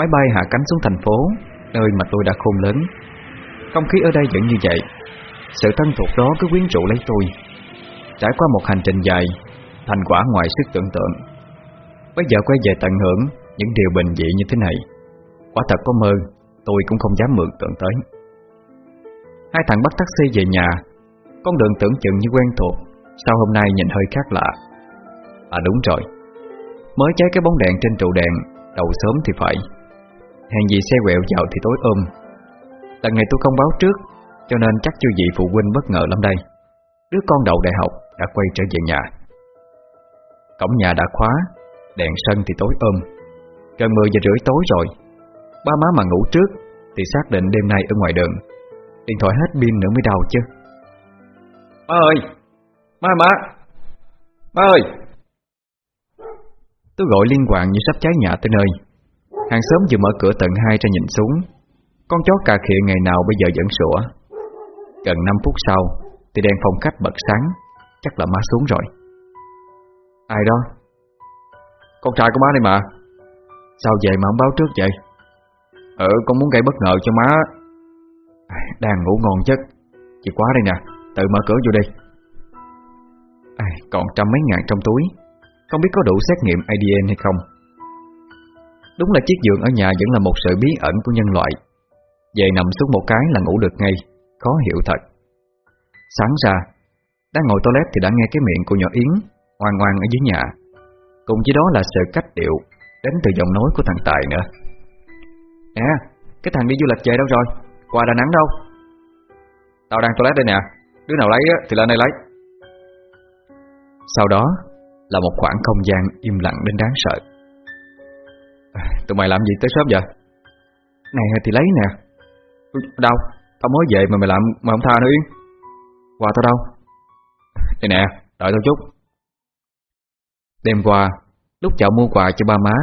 Máy bay hạ cánh xuống thành phố, Nơi mà tôi đã khôn lớn. Không khí ở đây vẫn như vậy. Sự thân thuộc đó cứ quyến rũ lấy tôi. Trải qua một hành trình dài, Thành quả ngoài sức tưởng tượng. Bây giờ quay về tận hưởng Những điều bình dị như thế này. Quả thật có mơ, Tôi cũng không dám mượn tượng tới. Hai thằng bắt taxi về nhà. Con đường tưởng chừng như quen thuộc, Sao hôm nay nhìn hơi khác lạ? À đúng rồi. Mới cháy cái bóng đèn trên trụ đèn, Đầu sớm thì phải. Hèn gì xe quẹo vào thì tối ôm Lần này tôi không báo trước Cho nên chắc chưa vị phụ huynh bất ngờ lắm đây. Đứa con đậu đại học đã quay trở về nhà. Cổng nhà đã khóa Đèn sân thì tối ôm Gần 10 giờ rưỡi tối rồi. Ba má mà ngủ trước Thì xác định đêm nay ở ngoài đường. Điện thoại hết pin nữa mới đau chứ. Má ơi! Má má! Má ơi! Tôi gọi liên quan như sắp cháy nhà tới nơi Hàng xóm vừa mở cửa tận hai ra nhìn xuống. Con chó cà khịa ngày nào bây giờ vẫn sủa. Gần 5 phút sau Thì đèn phòng khách bật sáng. Chắc là má xuống rồi. Ai đó? Con trai của má đây mà. Sao vậy mà không báo trước vậy? Ừ con muốn gây bất ngờ cho má. À, đang ngủ ngon chất. Chìa quá đây nè Tự mở cửa vô đi. À, Còn trăm mấy ngàn trong túi. Không biết có đủ xét nghiệm ADN hay không. Đúng là chiếc giường ở nhà vẫn là một sự bí ẩn của nhân loại. Về nằm xuống một cái là ngủ được ngay. Khó hiểu thật. Sáng ra, Đang ngồi toilet thì đã nghe cái miệng của nhỏ Yến Ngoan ngoan ở dưới nhà. Cùng với đó là sự cách điệu Đến từ giọng nói của thằng Tài nữa. Nè, Cái thằng đi du lịch về đâu rồi? Qua Đà Nẵng đâu? Tao đang toilet đây nè. Đứa nào lấy thì lên đây lấy. Sau đó là một khoảng không gian im lặng đến đáng sợ. Tụi mày làm gì tới sớm vậy? Này thì lấy nè. Đâu? Tao mới về mà mày làm mà không tha nữa Yến Quà tao đâu? Đây nè đợi tao chút. Đêm qua Lúc chợ mua quà cho ba má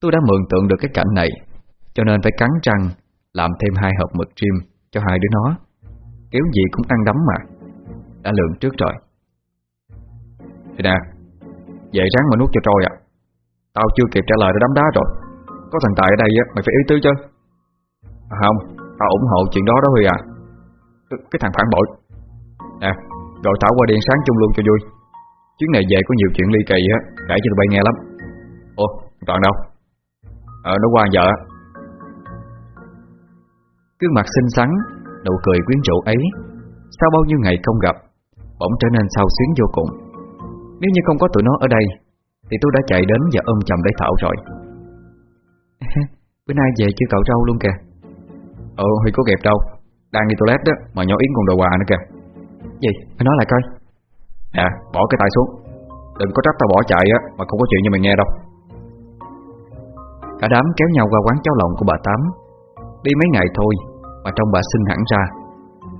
Tôi đã mường tượng được cái cảnh này Cho nên phải cắn răng Làm thêm hai hộp mực trim cho hai đứa nó. Kiểu gì cũng ăn đấm mà. Đã lượng trước rồi. Thì nè Vậy ráng mà nuốt cho trôi à Tao chưa kịp trả lời đã đấm đá rồi. Có thằng Tài ở đây á, mày phải ý tứ chứ. À, Không Tao ủng hộ chuyện đó đó Huy à. Cái thằng phản bội. Nè rồi Thảo qua điện sáng chung luôn cho vui. Chuyến này về có nhiều chuyện ly kỳ á Kể cho tụi bay nghe lắm. Ồ, Toàn đâu? Ờ nó qua giờ Cương mặt xinh xắn Nụ cười quyến rũ ấy Sau bao nhiêu ngày không gặp Bỗng trở nên sao xuyến vô cùng. Nếu như không có tụi nó ở đây thì tôi đã chạy đến và ôm chầm lấy Thảo rồi. Bữa nay về chưa cậu râu luôn kìa. Ờ Huy có kẹp đâu. Đang đi toilet đó Mà nhỏ Yến còn đồ quà nữa kìa. Gì? Mày nói lại coi. Nè bỏ cái tay xuống. Đừng có trách tao bỏ chạy á Mà không có chuyện như mày nghe đâu. Cả đám kéo nhau qua quán cháo lòng của bà Tám. Đi mấy ngày thôi Mà trong bà xinh hẳn ra.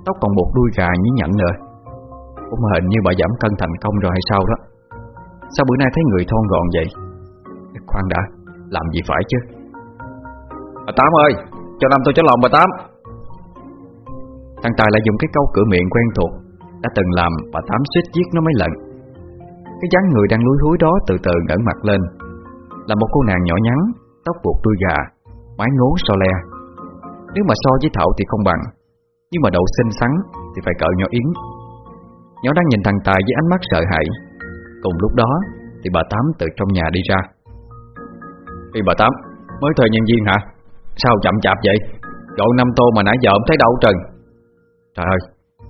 Tóc còn một đuôi gà nhí nhảnh nữa. Cũng hình như bà giảm cân thành công rồi hay sao đó Sao bữa nay thấy người thon gọn vậy? Khoan đã Làm gì phải chứ? Bà Tám ơi Cho năm tôi cháo lòng bà Tám. Thằng Tài lại dùng cái câu cửa miệng quen thuộc Đã từng làm bà Tám suýt giết nó mấy lần. Cái dáng người đang lúi húi đó từ từ ngẩng mặt lên. Là một cô nàng nhỏ nhắn Tóc buộc đuôi gà Mái ngố so le. Nếu mà so với Thảo thì không bằng Nhưng mà độ xinh xắn thì phải cỡ nhỏ Yến. Nhỏ đang nhìn thằng Tài với ánh mắt sợ hãi Cùng lúc đó, Thì bà Tám từ trong nhà đi ra. Ê, bà Tám, Mới thời nhân viên hả? Sao chậm chạp vậy? Gọi năm tô mà nãy giờ không thấy đâu trần. Trời ơi,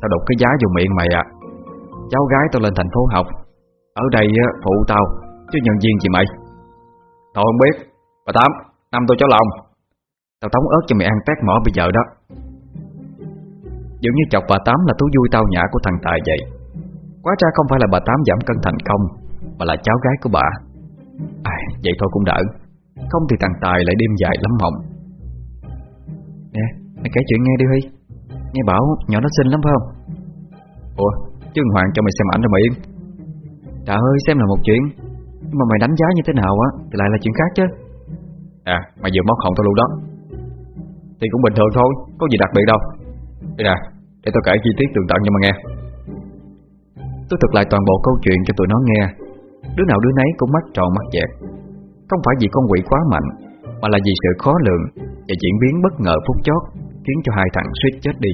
Tao đục cái giá vô miệng mày à Cháu gái tao lên thành phố học. Ở đây phụ tao, Chứ nhân viên gì mày? Tao không biết. Bà Tám, Năm tôi cháu lòng. Tao tống ớt cho mày ăn tét mỏ bây giờ đó. Dường như chọc bà Tám là thú vui tao nhã của thằng Tài vậy. Quá ra không phải là bà Tám giảm cân thành công Mà là cháu gái của bà. À, Vậy thôi cũng đỡ. Không thì thằng Tài lại đêm dài lắm mộng. Nè Mày kể chuyện nghe đi Huy. Nghe bảo nhỏ nó xinh lắm phải không? Ủa chứ Hoàng cho mày xem ảnh rồi mày yên. Trời ơi xem là một chuyện. Nhưng mà mày đánh giá như thế nào á Thì lại là chuyện khác chứ. À mày vừa móc họng tao luôn đó. Thì cũng bình thường thôi Có gì đặc biệt đâu. Đây nè Để tao kể chi tiết tường tận cho mày nghe. Tôi thuật lại toàn bộ câu chuyện cho tụi nó nghe. Đứa nào đứa nấy cũng mắt tròn mắt dẹt Không phải vì con quỷ quá mạnh Mà là vì sự khó lường Và diễn biến bất ngờ phút chót Khiến cho hai thằng suýt chết đi.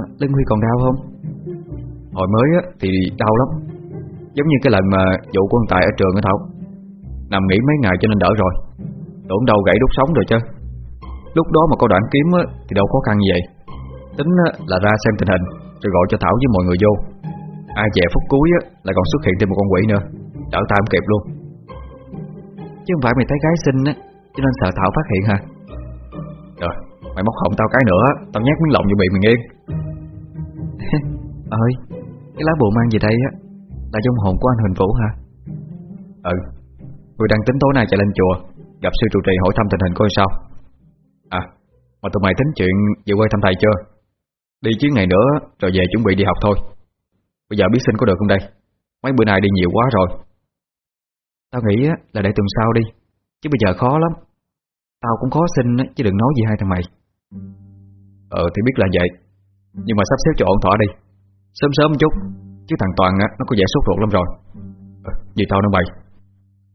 À, Linh Huy còn đau không? Hồi mới á, thì đau lắm. Giống như cái lần mà vụ quân tài ở trường á Thảo. Nằm nghỉ mấy ngày cho nên đỡ rồi. Tổn đầu gãy đốt sống rồi chứ. Lúc đó mà có đoạn kiếm á, thì đâu khó khăn như vậy. Tính á, là ra xem tình hình Rồi gọi cho Thảo với mọi người vô. Ai dè phút cuối á, lại còn xuất hiện thêm một con quỷ nữa. Đỡ tay không kịp luôn. Chứ không phải mày thấy gái xinh á Cho nên sợ Thảo phát hiện hả? Rồi mày móc họng tao cái nữa Tao nhát miếng lòng như bị mày nghiêng Ơi Cái lá bùa mang gì đây á Là dung hồn của anh Huỳnh Vũ hả? Ừ. Tôi đang tính tối nay chạy lên chùa Gặp sư trụ trì hỏi thăm tình hình coi sao. À Mà tụi mày tính chuyện về quê thăm thầy chưa? Đi chứ ngày nữa Rồi về chuẩn bị đi học thôi Bây giờ biết xin có được không đây? Mấy bữa nay đi nhiều quá rồi. Tao nghĩ là để tuần sau đi Chứ bây giờ khó lắm. Tao cũng khó xin chứ đừng nói gì hai thằng mày. Ờ thì biết là vậy. Nhưng mà sắp xếp cho ổn thỏa đi. Sớm sớm chút Chứ thằng Toàn á, nó có vẻ sốt ruột lắm rồi. Ờ, à, Vì tao nữa mày?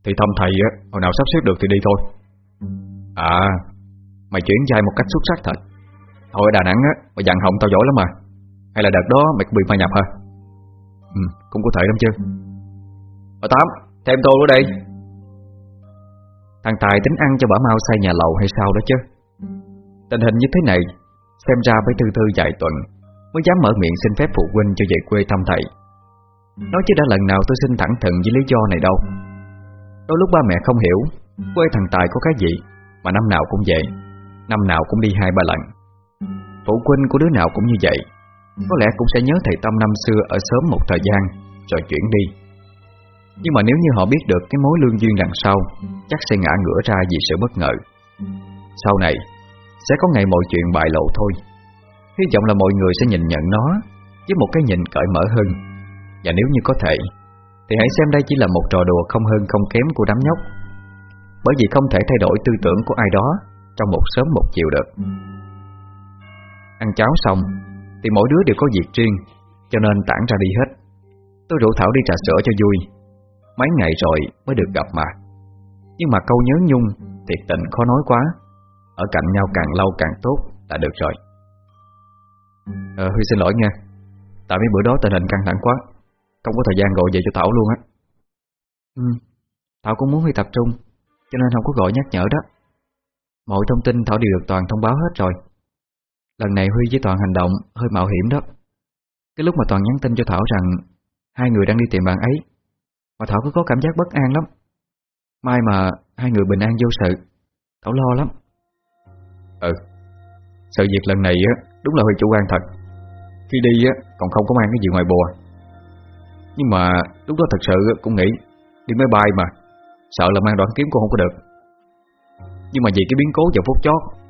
Thì thăm thầy hồi nào sắp xếp được thì đi thôi. À Mày chuyển dài một cách xuất sắc thật. Thôi ở Đà Nẵng á, mày dặn hồng tao giỏi lắm mà. Hay là đợt đó mày cũng bị ma nhập hả Ừ, cũng có thể lắm chứ. Bà Tám, thêm tô nữa đây. Thằng Tài tính ăn cho bả mau xây nhà lầu hay sao đó chứ? Tình hình như thế này Xem ra phải thư thư vài tuần Mới dám mở miệng xin phép phụ huynh cho về quê thăm thầy. Nói chứ đã lần nào tôi xin thẳng thừng với lý do này đâu. Đôi lúc ba mẹ không hiểu Quê thằng Tài có cái gì Mà năm nào cũng vậy Năm nào cũng đi hai ba lần. Phụ huynh của đứa nào cũng như vậy có lẽ cũng sẽ nhớ thầy Tâm năm xưa Ở sớm một thời gian Rồi chuyển đi. Nhưng mà nếu như họ biết được Cái mối lương duyên đằng sau Chắc sẽ ngã ngửa ra vì sự bất ngờ. Sau này Sẽ có ngày mọi chuyện bại lộ thôi. Hy vọng là mọi người sẽ nhìn nhận nó Với một cái nhìn cởi mở hơn. Và nếu như có thể Thì hãy xem đây chỉ là một trò đùa không hơn không kém của đám nhóc. Bởi vì không thể thay đổi tư tưởng của ai đó Trong một sớm một chiều được. Ăn cháo xong thì mỗi đứa đều có việc riêng Cho nên tản ra đi hết. Tôi rủ Thảo đi trà sữa cho vui. Mấy ngày rồi mới được gặp mà Nhưng mà câu nhớ nhung Thiệt tình khó nói quá. Ở cạnh nhau càng lâu càng tốt là được rồi. Ờ, Huy xin lỗi nha. Tại mấy bữa đó tình hình căng thẳng quá. Không có thời gian gọi về cho Thảo luôn á. Ừ Thảo cũng muốn Huy tập trung Cho nên không có gọi nhắc nhở đó. Mọi thông tin Thảo đều được Toàn thông báo hết rồi. Lần này Huy với Toàn hành động hơi mạo hiểm đó. Cái lúc mà Toàn nhắn tin cho Thảo rằng Hai người đang đi tìm bạn ấy, Mà Thảo cứ có cảm giác bất an lắm. Mai mà hai người bình an vô sự, Thảo lo lắm. Ừ Sự việc lần này á, Đúng là Huy chủ quan thật. Khi đi á, còn không có mang cái gì ngoài bùa. Nhưng mà lúc đó thật sự cũng nghĩ Đi máy bay mà, Sợ là mang đoạn kiếm cũng không có được. Nhưng mà vì cái biến cố vào phút chót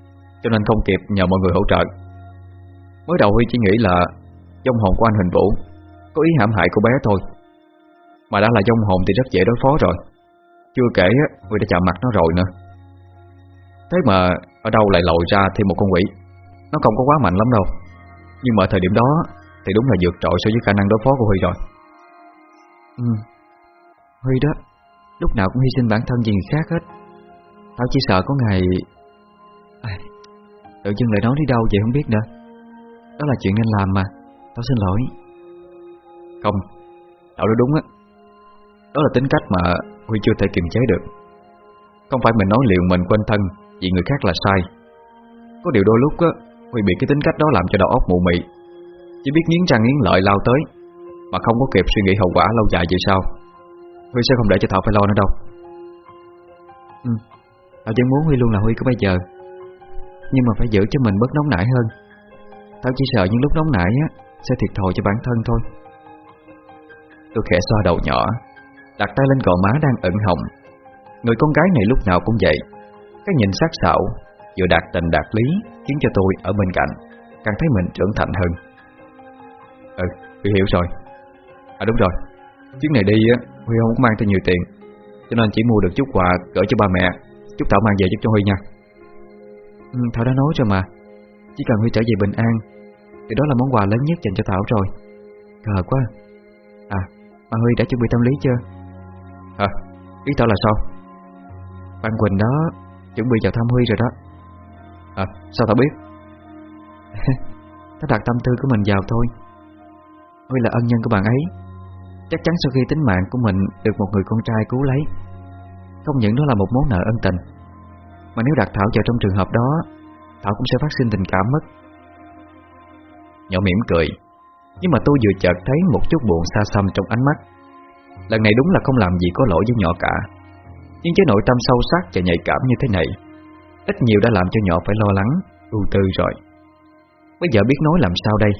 cho nên không kịp nhờ mọi người hỗ trợ. Mới đầu Huy chỉ nghĩ là Dông hồn của anh Huỳnh Vũ Có ý hãm hại cô bé thôi. Mà đã là dông hồn thì rất dễ đối phó rồi. Chưa kể, Huy đã chạm mặt nó rồi nữa. Thế mà ở đâu lại lội ra thêm một con quỷ? Nó không có quá mạnh lắm đâu. Nhưng mà thời điểm đó Thì đúng là vượt trội so với khả năng đối phó của Huy rồi. Ừ. Huy đó, Lúc nào cũng hy sinh bản thân vì người khác hết. Tao chỉ sợ có ngày Tự dưng lại nói đi đâu vậy không biết nữa. Đó là chuyện nên làm mà. Tao xin lỗi. Không Tao nói đúng á. Đó là tính cách mà Huy chưa thể kiềm chế được. Không phải mình nói liệu mình quên thân Vì người khác là sai. Có điều đôi lúc á Huy bị cái tính cách đó làm cho đầu óc mụ mị. Chỉ biết nghiến răng nghiến lợi lao tới Mà không có kịp suy nghĩ hậu quả lâu dài về sau. Huy sẽ không để cho Thảo phải lo nữa đâu. Ừ. Tao vẫn muốn Huy luôn là Huy của bây giờ nhưng mà phải giữ cho mình bớt nóng nảy hơn. Tao chỉ sợ những lúc nóng nảy á Sẽ thiệt thòi cho bản thân thôi. Tôi khẽ xoa đầu nhỏ Đặt tay lên gò má đang ẩn hồng. Người con gái này lúc nào cũng vậy. Cái nhìn sắc sảo Vừa đạt tình đạt lý Khiến cho tôi ở bên cạnh Càng thấy mình trưởng thành hơn. Ừ, Huy hiểu rồi. À đúng rồi. Chuyến này đi á Huy không có mang theo nhiều tiền Cho nên chỉ mua được chút quà gửi cho ba mẹ. Chúc Thảo mang về giúp cho Huy nha ừ, Thảo đã nói rồi mà. Chỉ cần Huy trở về bình an Thì đó là món quà lớn nhất dành cho Thảo rồi. Cờ quá. À Mà Huy đã chuẩn bị tâm lý chưa? Hả Ý Thảo là sao? Bạn Quỳnh đó Chuẩn bị vào thăm Huy rồi đó. À sao tao biết? Tao đặt tâm tư của mình vào thôi. Huy là ân nhân của bạn ấy. Chắc chắn sau khi tính mạng của mình Được một người con trai cứu lấy Không những đó là một món nợ ân tình mà nếu đặt Thảo vào trong trường hợp đó, Thảo cũng sẽ phát sinh tình cảm mất. Nhỏ mỉm cười, Nhưng mà tôi vừa chợt thấy một chút buồn xa xăm trong ánh mắt. Lần này đúng là không làm gì có lỗi với nhỏ cả. Nhưng với nội tâm sâu sắc và nhạy cảm như thế này, Ít nhiều đã làm cho nhỏ phải lo lắng, Ưu tư rồi. Bây giờ biết nói làm sao đây?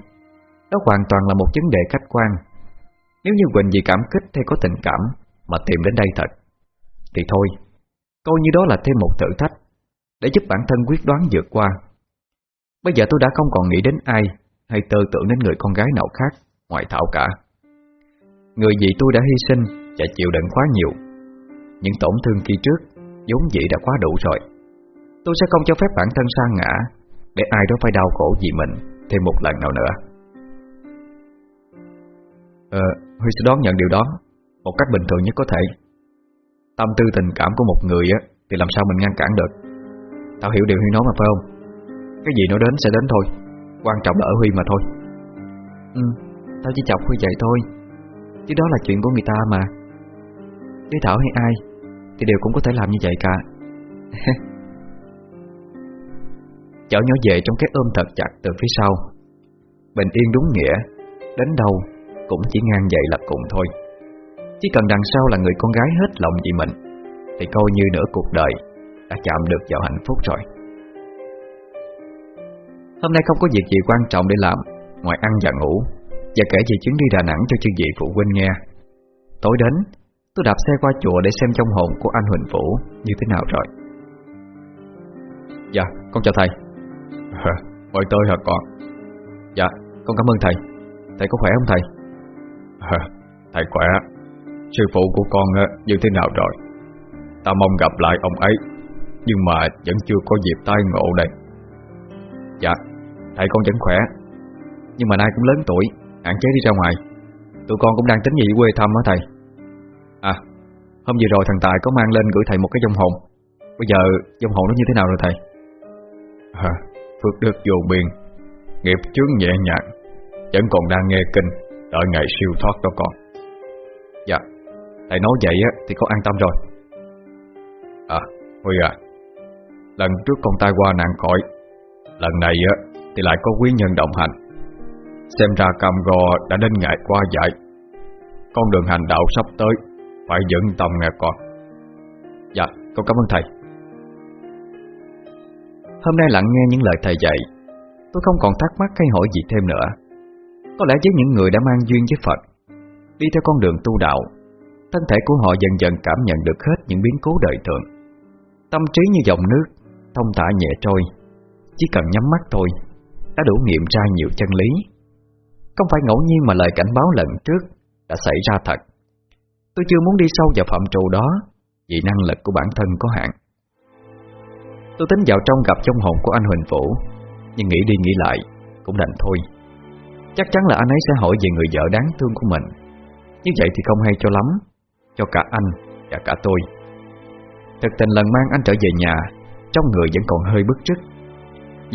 Đó hoàn toàn là một vấn đề khách quan. Nếu như Quỳnh vì cảm kích hay có tình cảm Mà tìm đến đây thật, Thì thôi, Coi như đó là thêm một thử thách. Để giúp bản thân quyết đoán vượt qua. Bây giờ tôi đã không còn nghĩ đến ai Hay tơ tưởng đến người con gái nào khác Ngoài Thảo cả. Người gì tôi đã hy sinh Và chịu đựng quá nhiều. Những tổn thương khi trước vốn dĩ đã quá đủ rồi. Tôi sẽ không cho phép bản thân sa ngã Để ai đó phải đau khổ vì mình Thêm một lần nào nữa. Ờ, Huy sẽ đón nhận điều đó Một cách bình thường nhất có thể. Tâm tư tình cảm của một người á Thì làm sao mình ngăn cản được? Tao hiểu điều Huy nói mà phải không? Cái gì nó đến sẽ đến thôi. Quan trọng là ở Huy mà thôi. Ừ, tao chỉ chọc Huy vậy thôi. Chứ đó là chuyện của người ta mà. Với Thảo hay ai Thì đều cũng có thể làm như vậy cả. Chở nhỏ về trong cái ôm thật chặt từ phía sau. Bình yên đúng nghĩa Đến đâu cũng chỉ ngang vậy là cùng thôi. Chỉ cần đằng sau là người con gái hết lòng vì mình Thì coi như nửa cuộc đời đã chạm được vào hạnh phúc rồi. Hôm nay không có việc gì quan trọng để làm Ngoài ăn và ngủ Và kể về chuyến đi Đà Nẵng cho chư vị phụ huynh nghe. Tối đến Tôi đạp xe qua chùa để xem trong hồn của anh Huỳnh Vũ Như thế nào rồi. Dạ, con chào thầy. Mời tôi hả con? Dạ, con cảm ơn thầy. Thầy có khỏe không thầy? Thầy khỏe. Sư phụ của con như thế nào rồi? Ta mong gặp lại ông ấy Nhưng mà vẫn chưa có dịp tai ngộ đây. Dạ Thầy con vẫn khỏe. Nhưng mà nay cũng lớn tuổi Hạn chế đi ra ngoài. Tụi con cũng đang tính gì quê thăm á thầy. À Hôm vừa rồi thằng Tài có mang lên gửi thầy một cái dông hồn. Bây giờ dông hồn nó như thế nào rồi thầy? À, Phước đức vô biên. Nghiệp chướng nhẹ nhàng Vẫn còn đang nghe kinh Đợi ngày siêu thoát đó con. Dạ Thầy nói vậy á thì có an tâm rồi. À Huy à Lần trước con tai qua nạn khỏi Lần này á, thì lại có quý nhân đồng hành. Xem ra cam go đã đến ngày qua dạy Con đường hành đạo sắp tới, Phải dẫn tâm nghe con Dạ con cảm ơn thầy. Hôm nay lặng nghe những lời thầy dạy. Tôi không còn thắc mắc hay hỏi gì thêm nữa. Có lẽ với những người đã mang duyên với Phật, Đi theo con đường tu đạo, Thân thể của họ dần dần cảm nhận được hết những biến cố đời thường. Tâm trí như dòng nước Thông thả nhẹ trôi. Chỉ cần nhắm mắt thôi, Đã đủ nghiệm ra nhiều chân lý. Không phải ngẫu nhiên mà lời cảnh báo lần trước Đã xảy ra thật. Tôi chưa muốn đi sâu vào phạm trù đó, Vì năng lực của bản thân có hạn. Tôi tính vào trong gặp trong hồn của anh Huỳnh Vũ, Nhưng nghĩ đi nghĩ lại Cũng đành thôi. Chắc chắn là anh ấy sẽ hỏi về người vợ đáng thương của mình Như vậy thì không hay cho lắm, Cho cả anh và cả tôi. Thực tình lần mang anh trở về nhà trong người vẫn còn hơi bức rứt.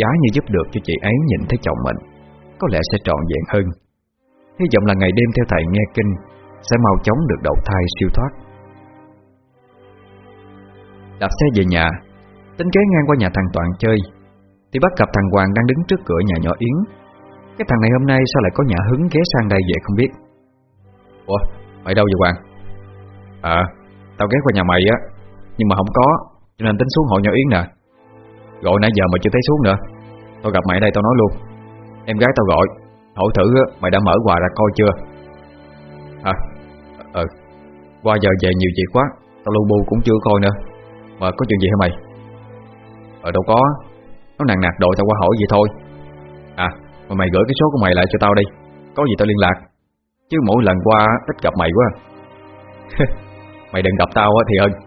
Giá như giúp được cho chị ấy nhìn thấy chồng mình Có lẽ sẽ trọn vẹn hơn. Hy vọng là ngày đêm theo thầy nghe kinh Sẽ mau chóng được đầu thai siêu thoát. Đạp xe về nhà Tính kế ngang qua nhà thằng Toàn chơi. Thì bắt gặp thằng Hoàng đang đứng trước cửa nhà nhỏ Yến. Cái thằng này hôm nay sao lại có nhà hứng ghé sang đây vậy không biết? Ủa, mày đâu vậy Hoàng? À, tao ghé qua nhà mày á Nhưng mà không có. Cho nên tính xuống hội nhỏ Yến nè. Gọi nãy giờ mà chưa thấy xuống nữa. Tao gặp mày ở đây tao nói luôn. Em gái tao gọi Hỏi thử mày đã mở quà ra coi chưa? À, ờ Qua giờ về nhiều chuyện quá Tao lu bu cũng chưa coi nữa. Mà có chuyện gì hả mày? Ờ đâu có. Nó nặng nạt đội tao qua hỏi vậy thôi. À mà mày gửi cái số của mày lại cho tao đi. Có gì tao liên lạc. Chứ mỗi lần qua ít gặp mày quá. Mày đừng gặp tao thì ơn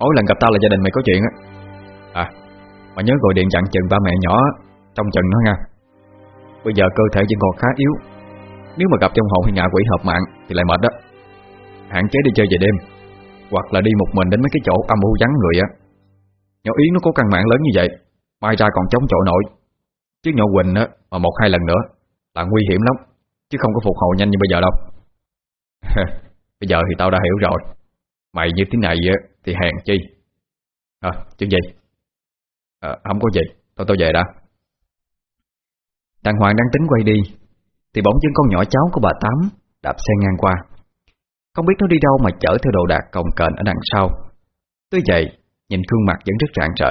Mỗi lần gặp tao là gia đình mày có chuyện á. À. Mà nhớ gọi điện chặn chừng ba mẹ nhỏ Trong chừng nó nha. Bây giờ cơ thể vẫn còn khá yếu. Nếu mà gặp trong hồn hay ngạ quỷ hợp mạng Thì lại mệt đó. Hạn chế đi chơi về đêm Hoặc là đi một mình đến mấy cái chỗ âm u vắng người á. Nhỏ Yến nó có căn mạng lớn như vậy Mai ra còn chống chọi nổi. Chứ nhỏ Quỳnh á Mà một hai lần nữa Là nguy hiểm lắm Chứ không có phục hồi nhanh như bây giờ đâu. Bây giờ thì tao đã hiểu rồi. Mày như thế này á thì hèn chi. Ờ, à chuyện gì? À, Không có gì. Tôi tôi về đã. Đàng Hoàng đang tính quay đi Thì bỗng dưng con nhỏ cháu của bà Tám Đạp xe ngang qua. Không biết nó đi đâu mà chở theo đồ đạc cồng kềnh ở đằng sau. Tuy vậy Nhìn gương mặt vẫn rất rạng rỡ.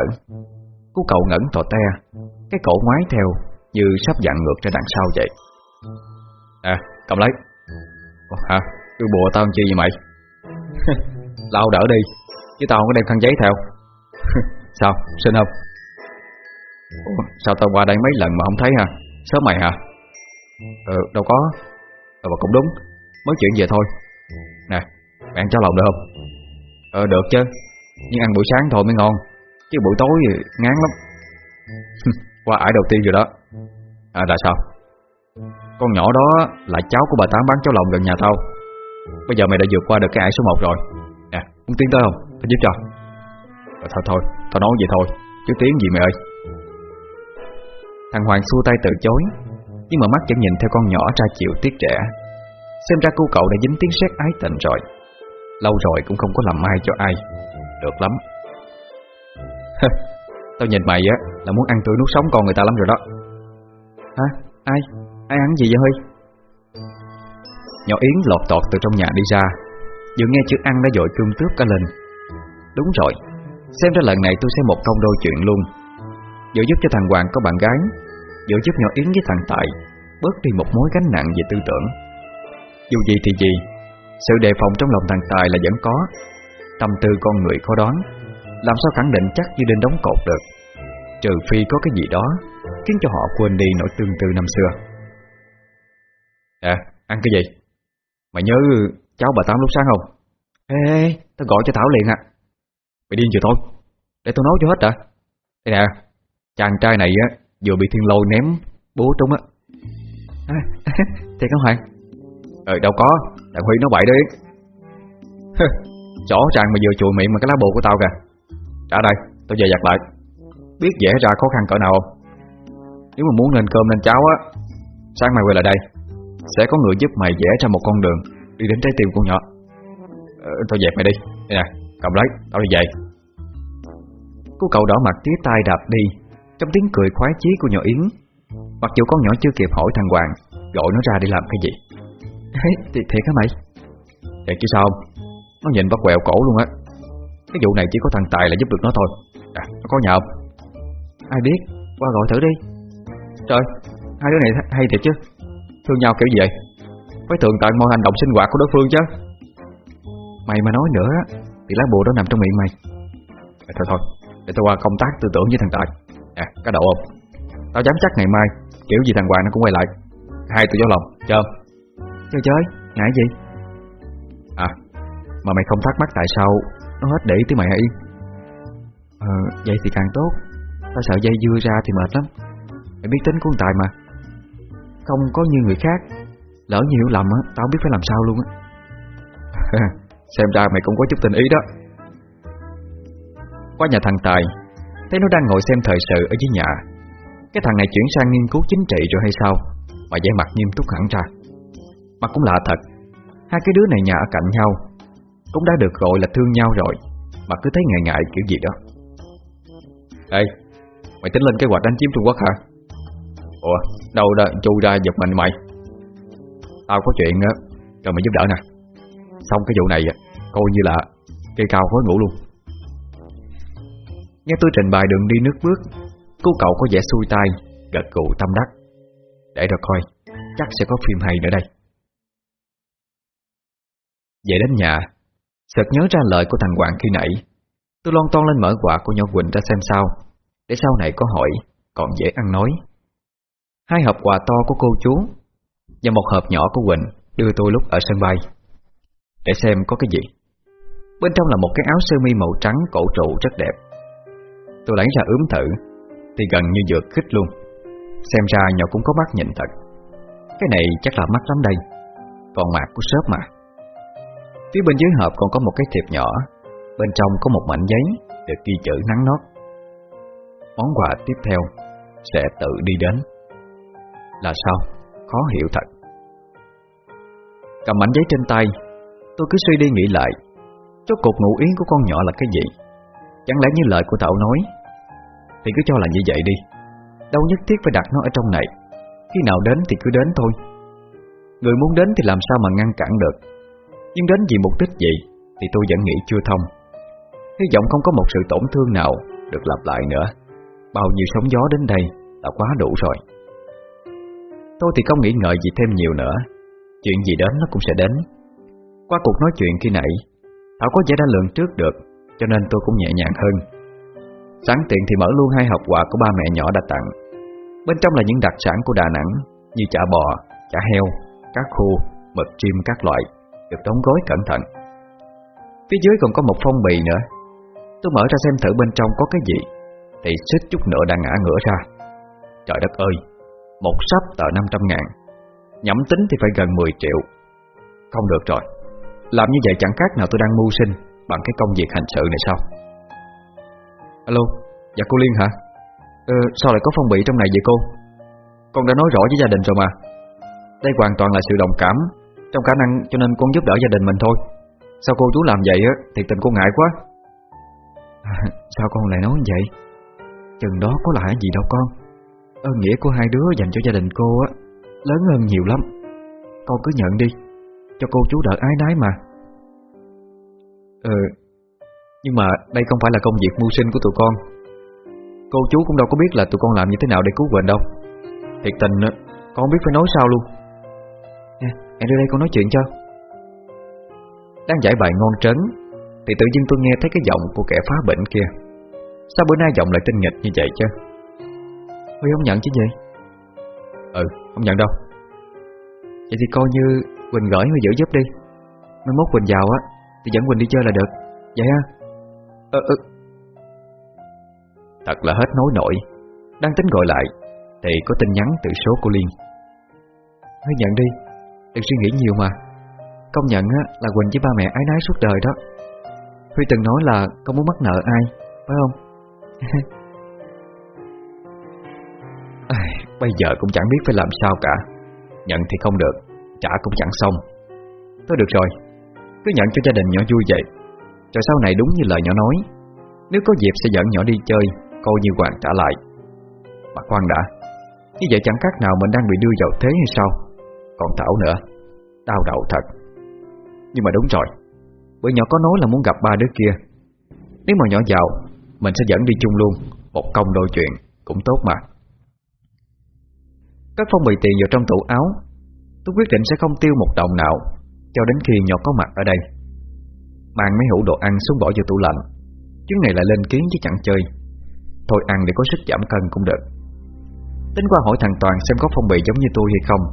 Cô cậu ngẩn tò te Cái cổ ngoái theo Như sắp dặn ngược ra đằng sau vậy. À cầm lấy. Ồ, Hả? Đưa bùa tao làm chi vậy mày? Lao đỡ đi. Chứ tao không có đem khăn giấy theo. Sao? Xin không? Ủa, Sao tao qua đây mấy lần mà không thấy hả? Sớm mày hả? Ừ đâu có. Ờ mà cũng đúng. Mới chuyện về thôi. Nè bạn cho lòng được không? Ờ được chứ. Nhưng ăn buổi sáng thôi mới ngon. Chứ buổi tối ngán lắm. Qua ải đầu tiên rồi đó. À là sao? Con nhỏ đó là cháu của bà Tám bán cháu lòng gần nhà tao. Bây giờ mày đã vượt qua được cái ải số 1 rồi. Nè muốn tiến tới không? Tao giúp cho. À, Thôi thôi Tao nói vậy thôi Chứ tiếng gì mày ơi. Thằng Hoàng xua tay từ chối Nhưng mà mắt vẫn nhìn theo con nhỏ ra chịu tiếc trẻ Xem ra cô cậu đã dính tiếng sét ái tình rồi. Lâu rồi cũng không có làm mai cho ai. Được lắm. Tao nhìn mày á Là muốn ăn tươi nuốt sống con người ta lắm rồi đó. Hả? Ai? Ai ăn gì vậy Huy? Nhỏ Yến lột tọt từ trong nhà đi ra. Vừa nghe chữ ăn đã dội cơm tước cả lên. Đúng rồi. Xem ra lần này tôi sẽ một công đôi chuyện luôn. Vừa giúp cho thằng Hoàng có bạn gái Vừa giúp nhỏ Yến với thằng Tại Bớt đi một mối gánh nặng về tư tưởng. Dù gì thì gì Sự đề phòng trong lòng thằng Tài là vẫn có. Tâm tư con người khó đoán Làm sao khẳng định chắc như đinh đóng cột được. Trừ phi có cái gì đó Khiến cho họ quên đi nỗi tương tư năm xưa. À ăn cái gì? Mày nhớ cháu bà Tám lúc sáng không? Ê, ê tao gọi cho Thảo liền à Mày điên chưa thôi? Để tôi nói cho hết đã. Đây nè Chàng trai này á vừa bị thiên lôi ném bố trúng á. À, Thiệt không Hoàng Ờ đâu có Thằng Huy nó bậy đấy Rõ ràng mà vừa chùi miệng mà cái lá bồ của tao kìa. Trả đây tôi về giặt lại. Biết vẽ ra khó khăn cỡ nào. Không Nếu mà muốn lên cơm lên cháo á Sáng mai quay lại đây. Sẽ có người giúp mày vẽ ra một con đường Đi đến trái tim con nhỏ. Ờ, Thôi dẹp mày đi. Đây nè cầm lấy tao đi về. Cô cậu đỏ mặt tía tay đạp đi Trong tiếng cười khoái chí của nhỏ Yến. Mặc dù con nhỏ chưa kịp hỏi thằng Hoàng Gọi nó ra đi làm cái gì. Ê, thì, thiệt hả mày? Thiệt chứ sao không Nó nhìn bắt quẹo cổ luôn á. Cái vụ này chỉ có thằng Tài là giúp được nó thôi. À nó có nhà không? Ai biết Qua gọi thử đi. Trời Hai đứa này hay thiệt chứ. Thương nhau kiểu gì vậy? Phải thường tận mọi hành động sinh hoạt của đối phương chứ. Mày mà nói nữa thì lá bùa đó nằm trong miệng mày. À, Thôi thôi Để tôi qua công tác tư tưởng với thằng Tài. À có đậu không Tao dám chắc ngày mai Kiểu gì thằng Hoàng nó cũng quay lại. Hai tụi gió lòng Chơi không? Chơi chơi Ngại gì? À Mà mày không thắc mắc tại sao Nó hết để tới mày hay? Ờ vậy thì càng tốt. Tao sợ dây dưa ra thì mệt lắm. Mày biết tính của Tài mà. Không có như người khác. Lỡ như hiểu lầm á Tao biết phải làm sao luôn á Xem ra mày cũng có chút tình ý đó. Qua nhà thằng Tài, Thấy nó đang ngồi xem thời sự ở dưới nhà. Cái thằng này chuyển sang nghiên cứu chính trị rồi hay sao? Mà vẻ mặt nghiêm túc hẳn ra. Mà cũng lạ thật, Hai cái đứa này nhà ở cạnh nhau, Cũng đã được gọi là thương nhau rồi, Mà cứ thấy ngại ngại kiểu gì đó. Ê, Mày tính lên kế hoạch đánh chiếm Trung Quốc hả? Ủa, đâu ra chui ra giật mình mày. Tao có chuyện á Cần mày giúp đỡ nè. Xong cái vụ này Coi như là cây cao khói ngủ luôn. Nghe tôi trình bày đường đi nước bước, Cô cậu có vẻ xui tay Gật gù tâm đắc. Để rồi coi, Chắc sẽ có phim hay nữa đây. Về đến nhà Sợt nhớ ra lời của thằng Hoàng khi nãy. Tôi lon ton lên mở quà của nhỏ Quỳnh ra xem sao, Để sau này có hỏi, Còn dễ ăn nói. Hai hộp quà to của cô chú Và một hộp nhỏ của Quỳnh Đưa tôi lúc ở sân bay. Để xem có cái gì. Bên trong là một cái áo sơ mi màu trắng cổ trụ rất đẹp. Tôi lấy ra ướm thử, Thì gần như dược khích luôn. Xem ra nhỏ cũng có mắt nhìn thật. Cái này chắc là mắt lắm đây. Còn mạc của shop mà. Phía bên dưới hộp còn có một cái thiệp nhỏ. Bên trong có một mảnh giấy Được ghi chữ nắng nót. Món quà tiếp theo Sẽ tự đi đến. Là sao? Khó hiểu thật. Cầm mảnh giấy trên tay Tôi cứ suy đi nghĩ lại. Chốt cuộc ngụ ý của con nhỏ là cái gì? Chẳng lẽ như lời của Thảo nói? Thì cứ cho là như vậy đi. Đâu nhất thiết phải đặt nó ở trong này. Khi nào đến thì cứ đến thôi. Người muốn đến thì làm sao mà ngăn cản được? Nhưng đến vì mục đích gì Thì tôi vẫn nghĩ chưa thông. Hy vọng không có một sự tổn thương nào Được lặp lại nữa. Bao nhiêu sóng gió đến đây là quá đủ rồi. Tôi thì không nghĩ ngợi gì thêm nhiều nữa. Chuyện gì đến nó cũng sẽ đến. Qua cuộc nói chuyện khi nãy. Thảo có vẻ đã lượng trước được Cho nên tôi cũng nhẹ nhàng hơn. Sẵn tiện thì mở luôn hai hộp quà của ba mẹ nhỏ đã tặng. Bên trong là những đặc sản của Đà Nẵng Như chả bò, chả heo, cá khô, mực chim các loại Được đóng gói cẩn thận. Phía dưới còn có một phong bì nữa. Tôi mở ra xem thử bên trong có cái gì Thì xích chút nữa đã ngã ngửa ra. Trời đất ơi Một sắp tờ 500 ngàn. Nhẩm tính thì phải gần 10 triệu. Không được rồi. Làm như vậy chẳng khác nào tôi đang mưu sinh Bằng cái công việc hành sự này sao? Alo Dạ cô Liên hả? Ờ, Sao lại có phong bì trong này vậy cô? Con đã nói rõ với gia đình rồi mà. Đây hoàn toàn là sự đồng cảm Trong khả năng cho nên con giúp đỡ gia đình mình thôi. Sao cô chú làm vậy á Thì tình cô ngại quá. À, Sao con lại nói vậy? Chừng đó có lại gì đâu con. Ơn nghĩa của hai đứa dành cho gia đình cô á Lớn hơn nhiều lắm. Con cứ nhận đi. Cho cô chú đỡ ái nái mà. Ừ Nhưng mà đây không phải là công việc mưu sinh của tụi con. Cô chú cũng đâu có biết là tụi con làm như thế nào để cứu Quỳnh đâu. Thiệt tình Con không biết phải nói sao luôn. Nè em đưa đây con nói chuyện cho. Đang giải bài ngon trấn Thì tự nhiên tôi nghe thấy cái giọng của kẻ phá bệnh kia. Sao bữa nay giọng lại tinh nghịch như vậy chứ? Huy không nhận chứ gì? Ừ không nhận đâu. Vậy thì coi như Quỳnh gửi Huy giữ giúp đi. Mai mốt Quỳnh vào á Thì dẫn Quỳnh đi chơi là được. Vậy ha? Ờ ừ Thật là hết nối nổi. Đang tính gọi lại Thì có tin nhắn từ số của Liên. Huy nhận đi Đừng suy nghĩ nhiều mà. Công nhận á, là Quỳnh với ba mẹ ái nái suốt đời đó. Huy từng nói là không muốn mắc nợ ai Phải không? À, Bây giờ cũng chẳng biết phải làm sao cả. Nhận thì không được Trả cũng chẳng xong. Thôi được rồi, Cứ nhận cho gia đình nhỏ vui vậy. Rồi sau này đúng như lời nhỏ nói, Nếu có dịp sẽ dẫn nhỏ đi chơi, Coi như Hoàng trả lại. Mà khoan đã, Như vậy chẳng khác nào mình đang bị đưa vào thế hay sao? Còn Thảo nữa, Đau đầu thật. Nhưng mà đúng rồi, Bữa nhỏ có nói là muốn gặp ba đứa kia. Nếu mà nhỏ giàu, Mình sẽ dẫn đi chung luôn, Một công đôi chuyện Cũng tốt mà. Các phong bì tiền vào trong tủ áo Tôi quyết định sẽ không tiêu một đồng nào, Cho đến khi nhỏ có mặt ở đây. Mang mấy hũ đồ ăn xuống bỏ vào tủ lạnh Chuyến này lại lên kiến chứ chẳng chơi. Thôi ăn để có sức giảm cân cũng được. Tính qua hỏi thằng Toàn xem có phong bì giống như tôi hay không.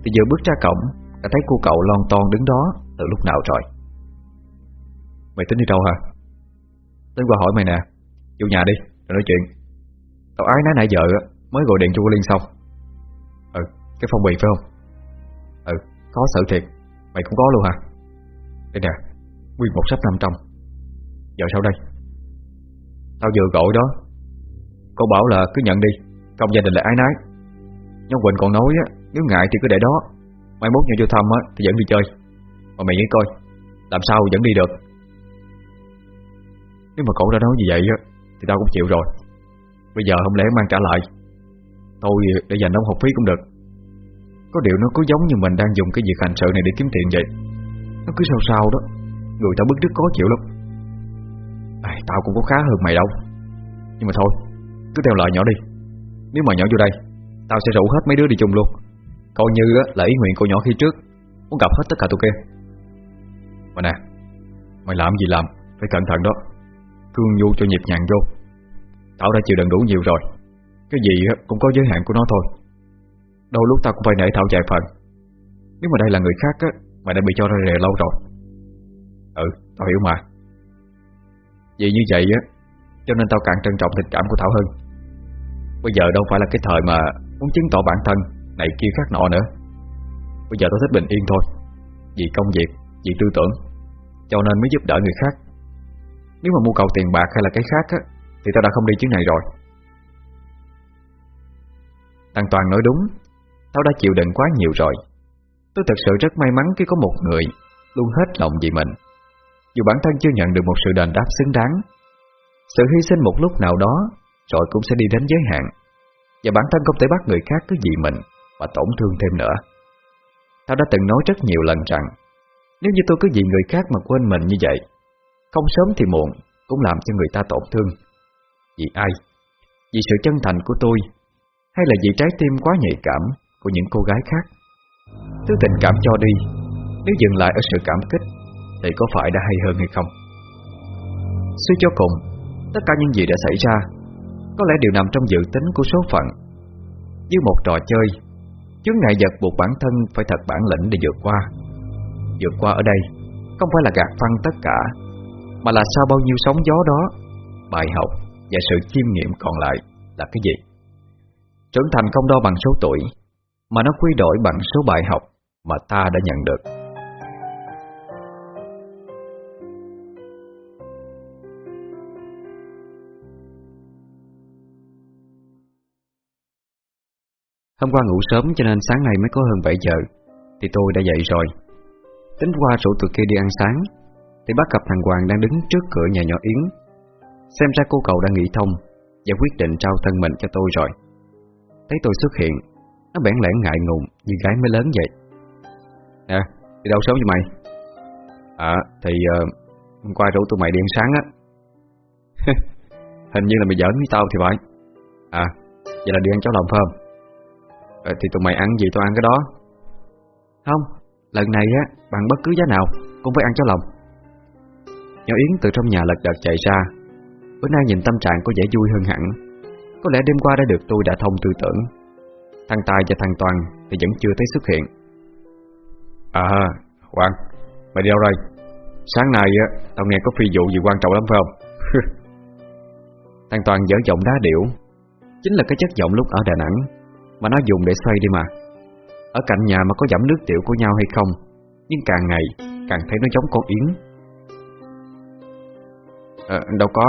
Thì vừa bước ra cổng, Đã thấy cô cậu lon ton đứng đó Từ lúc nào rồi. Mày tính đi đâu hả? Tính qua hỏi mày nè. Vô nhà đi, rồi nói chuyện. Tao ái nói nãy giờ mới gọi điện cho cô Liên xong Ừ cái phong bì phải không? Ừ có sự thiệt. Mày cũng có luôn hả? Đây nè, Nguyên một sắp năm trong. Giờ sao đây. Tao vừa gọi đó. Cô bảo là cứ nhận đi Không gia đình lại ái nái. Nhóm Quỳnh còn nói á, Nếu ngại thì cứ để đó. Mai mốt nhau vô thăm á, Thì dẫn đi chơi. Mà mày nghĩ coi, Làm sao dẫn đi được? Nếu mà cậu đã nói như vậy á, Thì tao cũng chịu rồi. Bây giờ không lẽ mang trả lại? Thôi để dành đóng học phí cũng được. Có điều nó cứ giống như mình đang dùng cái việc hành sự này để kiếm tiền vậy. Nó cứ sao sao đó. Người ta bức đứt khó chịu lắm. À, Tao cũng có khá hơn mày đâu. Nhưng mà thôi Cứ theo lời nhỏ đi. Nếu mà nhỏ vô đây Tao sẽ rủ hết mấy đứa đi chung luôn. Coi như là ý nguyện cô nhỏ khi trước Muốn gặp hết tất cả tụi kia. Mà nè Mày làm gì làm Phải cẩn thận đó. Cương nhu cho nhịp nhàng vô. Tao đã chịu đựng đủ nhiều rồi. Cái gì cũng có giới hạn của nó thôi. Đôi lúc tao cũng phải nể Thảo vài phần. Nếu mà đây là người khác á Mày đã bị cho ra rè lâu rồi. Ừ, tao hiểu mà. Vì như vậy á Cho nên tao càng trân trọng tình cảm của Thảo hơn. Bây giờ đâu phải là cái thời mà Muốn chứng tỏ bản thân Này kia khác nọ nữa. Bây giờ tao thích bình yên thôi Vì công việc, vì tư tưởng Cho nên mới giúp đỡ người khác. Nếu mà mua cầu tiền bạc hay là cái khác á Thì tao đã không đi chuyến này rồi. Thằng Toàn nói đúng Tao đã chịu đựng quá nhiều rồi. Tôi thật sự rất may mắn khi có một người Luôn hết lòng vì mình. Dù bản thân chưa nhận được một sự đền đáp xứng đáng, Sự hy sinh một lúc nào đó Rồi cũng sẽ đi đến giới hạn. Và bản thân không thể bắt người khác cứ vì mình Mà tổn thương thêm nữa. Tao đã từng nói rất nhiều lần rằng, Nếu như tôi cứ vì người khác mà quên mình như vậy, Không sớm thì muộn Cũng làm cho người ta tổn thương. Vì ai? Vì sự chân thành của tôi Hay là vì trái tim quá nhạy cảm? Của những cô gái khác. Thứ tình cảm cho đi, Nếu dừng lại ở sự cảm kích, Thì có phải đã hay hơn hay không? Suy cho cùng, Tất cả những gì đã xảy ra, Có lẽ đều nằm trong dự tính của số phận. Như một trò chơi, Chướng ngại vật buộc bản thân Phải thật bản lĩnh để vượt qua. Vượt qua ở đây, Không phải là gạt phăng tất cả, Mà là sau bao nhiêu sóng gió đó, Bài học và sự chiêm nghiệm còn lại Là cái gì? Trưởng thành không đo bằng số tuổi mà nó quy đổi bằng số bài học Mà ta đã nhận được. Hôm qua ngủ sớm cho nên sáng nay mới có hơn 7 giờ, Thì tôi đã dậy rồi. Tính qua rủ tụi kia đi ăn sáng, Thì bắt gặp thằng Hoàng đang đứng trước cửa nhà nhỏ Yến. Xem ra cô cậu đang nghỉ thông Và quyết định trao thân mình cho tôi rồi. Thấy tôi xuất hiện nó bẽn lẽn ngại ngùng Như gái mới lớn vậy. Nè, đi đâu sớm vậy mày? À, thì uh, Hôm qua rủ tụi mày đi ăn sáng á. Hình như là mày giỡn với tao thì phải. À, vậy là đi ăn cháo lòng phải không? À, Thì tụi mày ăn gì tao ăn cái đó. Không, lần này á Bằng bất cứ giá nào cũng phải ăn cháo lòng. Nhỏ Yến từ trong nhà lật đật chạy ra Bữa nay nhìn tâm trạng có vẻ vui hơn hẳn. Có lẽ đêm qua đã được tôi đã thông tư tưởng. Thằng Tài và thằng Toàn thì vẫn chưa thấy xuất hiện. À Hoàng Mày đi đâu rồi? Sáng nay tao nghe có phi vụ gì quan trọng lắm phải không? Thằng Toàn dở giọng đá điệu Chính là cái chất giọng lúc ở Đà Nẵng Mà nó dùng để xoay đi mà. Ở cạnh nhà mà có giảm nước tiểu của nhau hay không Nhưng càng ngày Càng thấy nó giống con yến. À, Đâu có.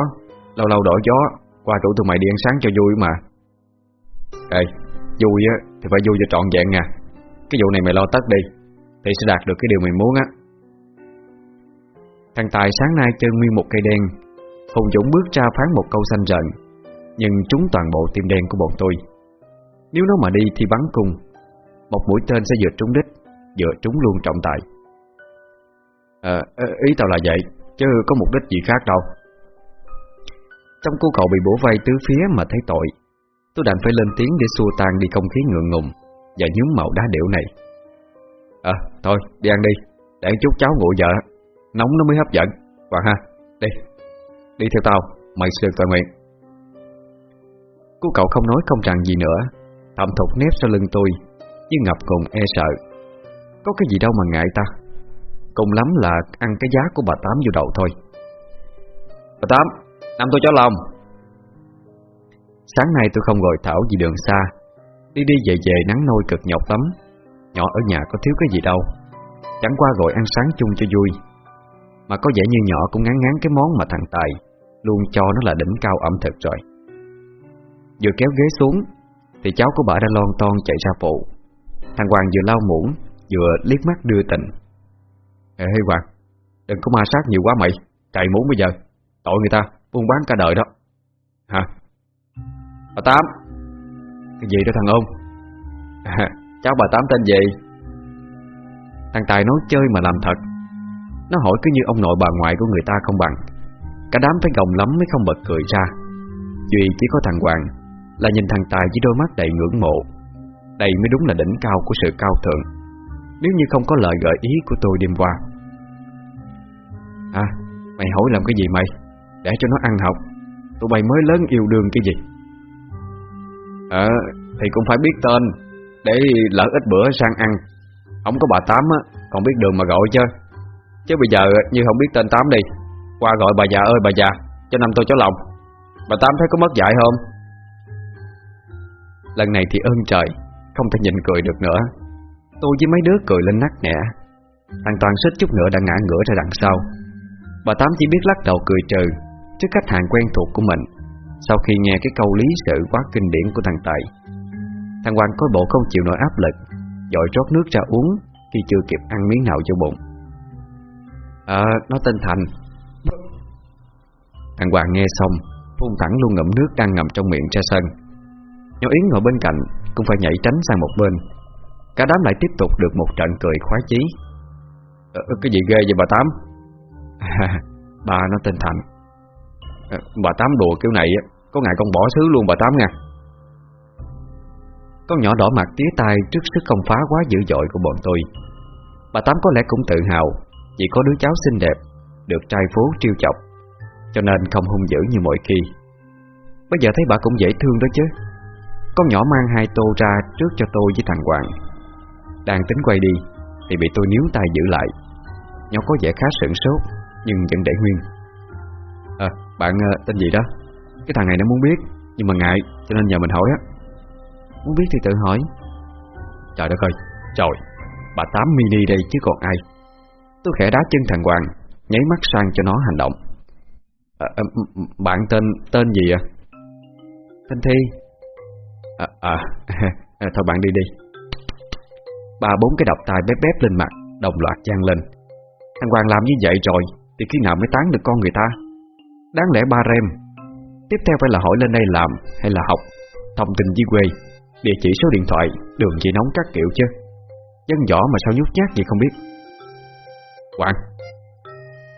Lâu lâu đổi gió Qua rủ tụi mày đi ăn sáng cho vui mà. Ê Vui á thì phải vui cho trọn vẹn nha Cái vụ này mày lo tất đi Thì sẽ đạt được cái điều mày muốn á. Thằng Tài sáng nay chân nguyên một cây đen Hùng Dũng bước ra phán một câu xanh rợn Nhưng trúng toàn bộ tim đen của bọn tôi. Nếu nó mà đi thì bắn cung Một mũi tên sẽ vừa trúng đích Vừa trúng luôn trọng tài. À, Ý tao là vậy Chứ có mục đích gì khác đâu. Trong cô cậu bị bổ vây tứ phía mà thấy tội Tôi đành phải lên tiếng để xua tan đi không khí ngượng ngùng Và nhúm màu đá điệu này. À thôi, đi ăn đi. Để chút cháu ngủ vợ Nóng nó mới hấp dẫn. Và ha, đi. Đi theo tao, mày sẽ được toàn nguyện Cô cậu không nói không rằng gì nữa. Thậm thục nếp sau lưng tôi Nhưng ngập cùng e sợ. Có cái gì đâu mà ngại ta. Cùng lắm là ăn cái giá của bà Tám vô đầu thôi. Bà Tám, Năm tôi cho lòng. Sáng nay tôi không gọi Thảo vì đường xa. Đi đi về về nắng nôi cực nhọc lắm. Nhỏ ở nhà có thiếu cái gì đâu. Chẳng qua gọi ăn sáng chung cho vui. Mà có vẻ như nhỏ cũng ngán ngán cái món mà thằng Tài Luôn cho nó là đỉnh cao ẩm thực rồi. Vừa kéo ghế xuống, Thì cháu của bà đã lon ton chạy ra phụ. Thằng Hoàng vừa lau muỗng, Vừa liếc mắt đưa tình. Ê, hey Hoàng, Đừng có ma sát nhiều quá mày. Cày muốn bây giờ. Tội người ta, buôn bán cả đời đó. Hả? Bà Tám. Cái gì đó thằng ông? À, Cháu bà Tám tên gì? Thằng Tài nói chơi mà làm thật. Nó hỏi cứ như ông nội bà ngoại của người ta không bằng. Cả đám phải gồng lắm mới không bật cười ra. Duy chỉ có thằng Hoàng Là nhìn thằng Tài với đôi mắt đầy ngưỡng mộ. Đây mới đúng là đỉnh cao của sự cao thượng. Nếu như không có lời gợi ý của tôi đêm qua. À Mày hỏi làm cái gì mày? Để cho nó ăn học. Tụi bay mới lớn yêu đương cái gì? Ờ Thì cũng phải biết tên. Để lỡ ít bữa sang ăn. Không có bà Tám á, Còn biết đường mà gọi chứ. Chứ bây giờ như không biết tên Tám đi, Qua gọi bà già ơi bà già, Cho năm tôi chó lòng. Bà Tám thấy có mất dạy không? Lần này thì ơn trời, Không thể nhịn cười được nữa. Tôi với mấy đứa cười lên nắc nẻ. Thằng Toàn xích chút nữa đã ngã ngửa ra đằng sau. Bà Tám chỉ biết lắc đầu cười trừ, Trước khách hàng quen thuộc của mình. Sau khi nghe cái câu lý sự quá kinh điển của thằng Tài Thằng Hoàng coi bộ không chịu nổi áp lực Dội rót nước ra uống Khi chưa kịp ăn miếng nào cho bụng. Ờ, nó tên Thành. Thằng Hoàng nghe xong Phun thẳng luôn ngậm nước đang ngầm trong miệng ra sân Nhỏ Yến ngồi bên cạnh Cũng phải nhảy tránh sang một bên. Cả đám lại tiếp tục được một trận cười khoái chí. Ờ, ờ Cái gì ghê vậy bà Tám? À, Bà nó tên Thành à, Bà Tám đùa kiểu này Có ngại con bỏ xứ luôn bà Tám nha. Con nhỏ đỏ mặt tía tay Trước sức công phá quá dữ dội của bọn tôi. Bà Tám có lẽ cũng tự hào Vì có đứa cháu xinh đẹp Được trai phố trêu chọc Cho nên không hung dữ như mọi khi. Bây giờ thấy bà cũng dễ thương đó chứ. Con nhỏ mang hai tô ra trước cho tôi với thằng Hoàng. Đang tính quay đi Thì bị tôi níu tay giữ lại. Nhỏ có vẻ khá sửng sốt Nhưng vẫn để nguyên bạn uh, tên gì đó? Cái thằng này nó muốn biết Nhưng mà ngại cho nên nhờ mình hỏi á. Muốn biết thì tự hỏi. Trời đất ơi Trời Bà Tám mini đây chứ còn ai. Tôi khẽ đá chân thằng Hoàng Nháy mắt sang cho nó hành động. À, à, Bạn tên tên gì à Tên Thi. À, à, à thôi bạn đi đi. Ba bốn cái đập tay bếp bếp lên mặt Đồng loạt gian lên. Thằng Hoàng làm như vậy rồi Thì khi nào mới tán được con người ta? Đáng lẽ ba rem. Tiếp theo phải là hỏi lên đây làm hay là học Thông tin dưới quê Địa chỉ số điện thoại Đường chỉ nóng các kiểu chứ. Dân võ mà sao nhút nhát vậy không biết. Quảng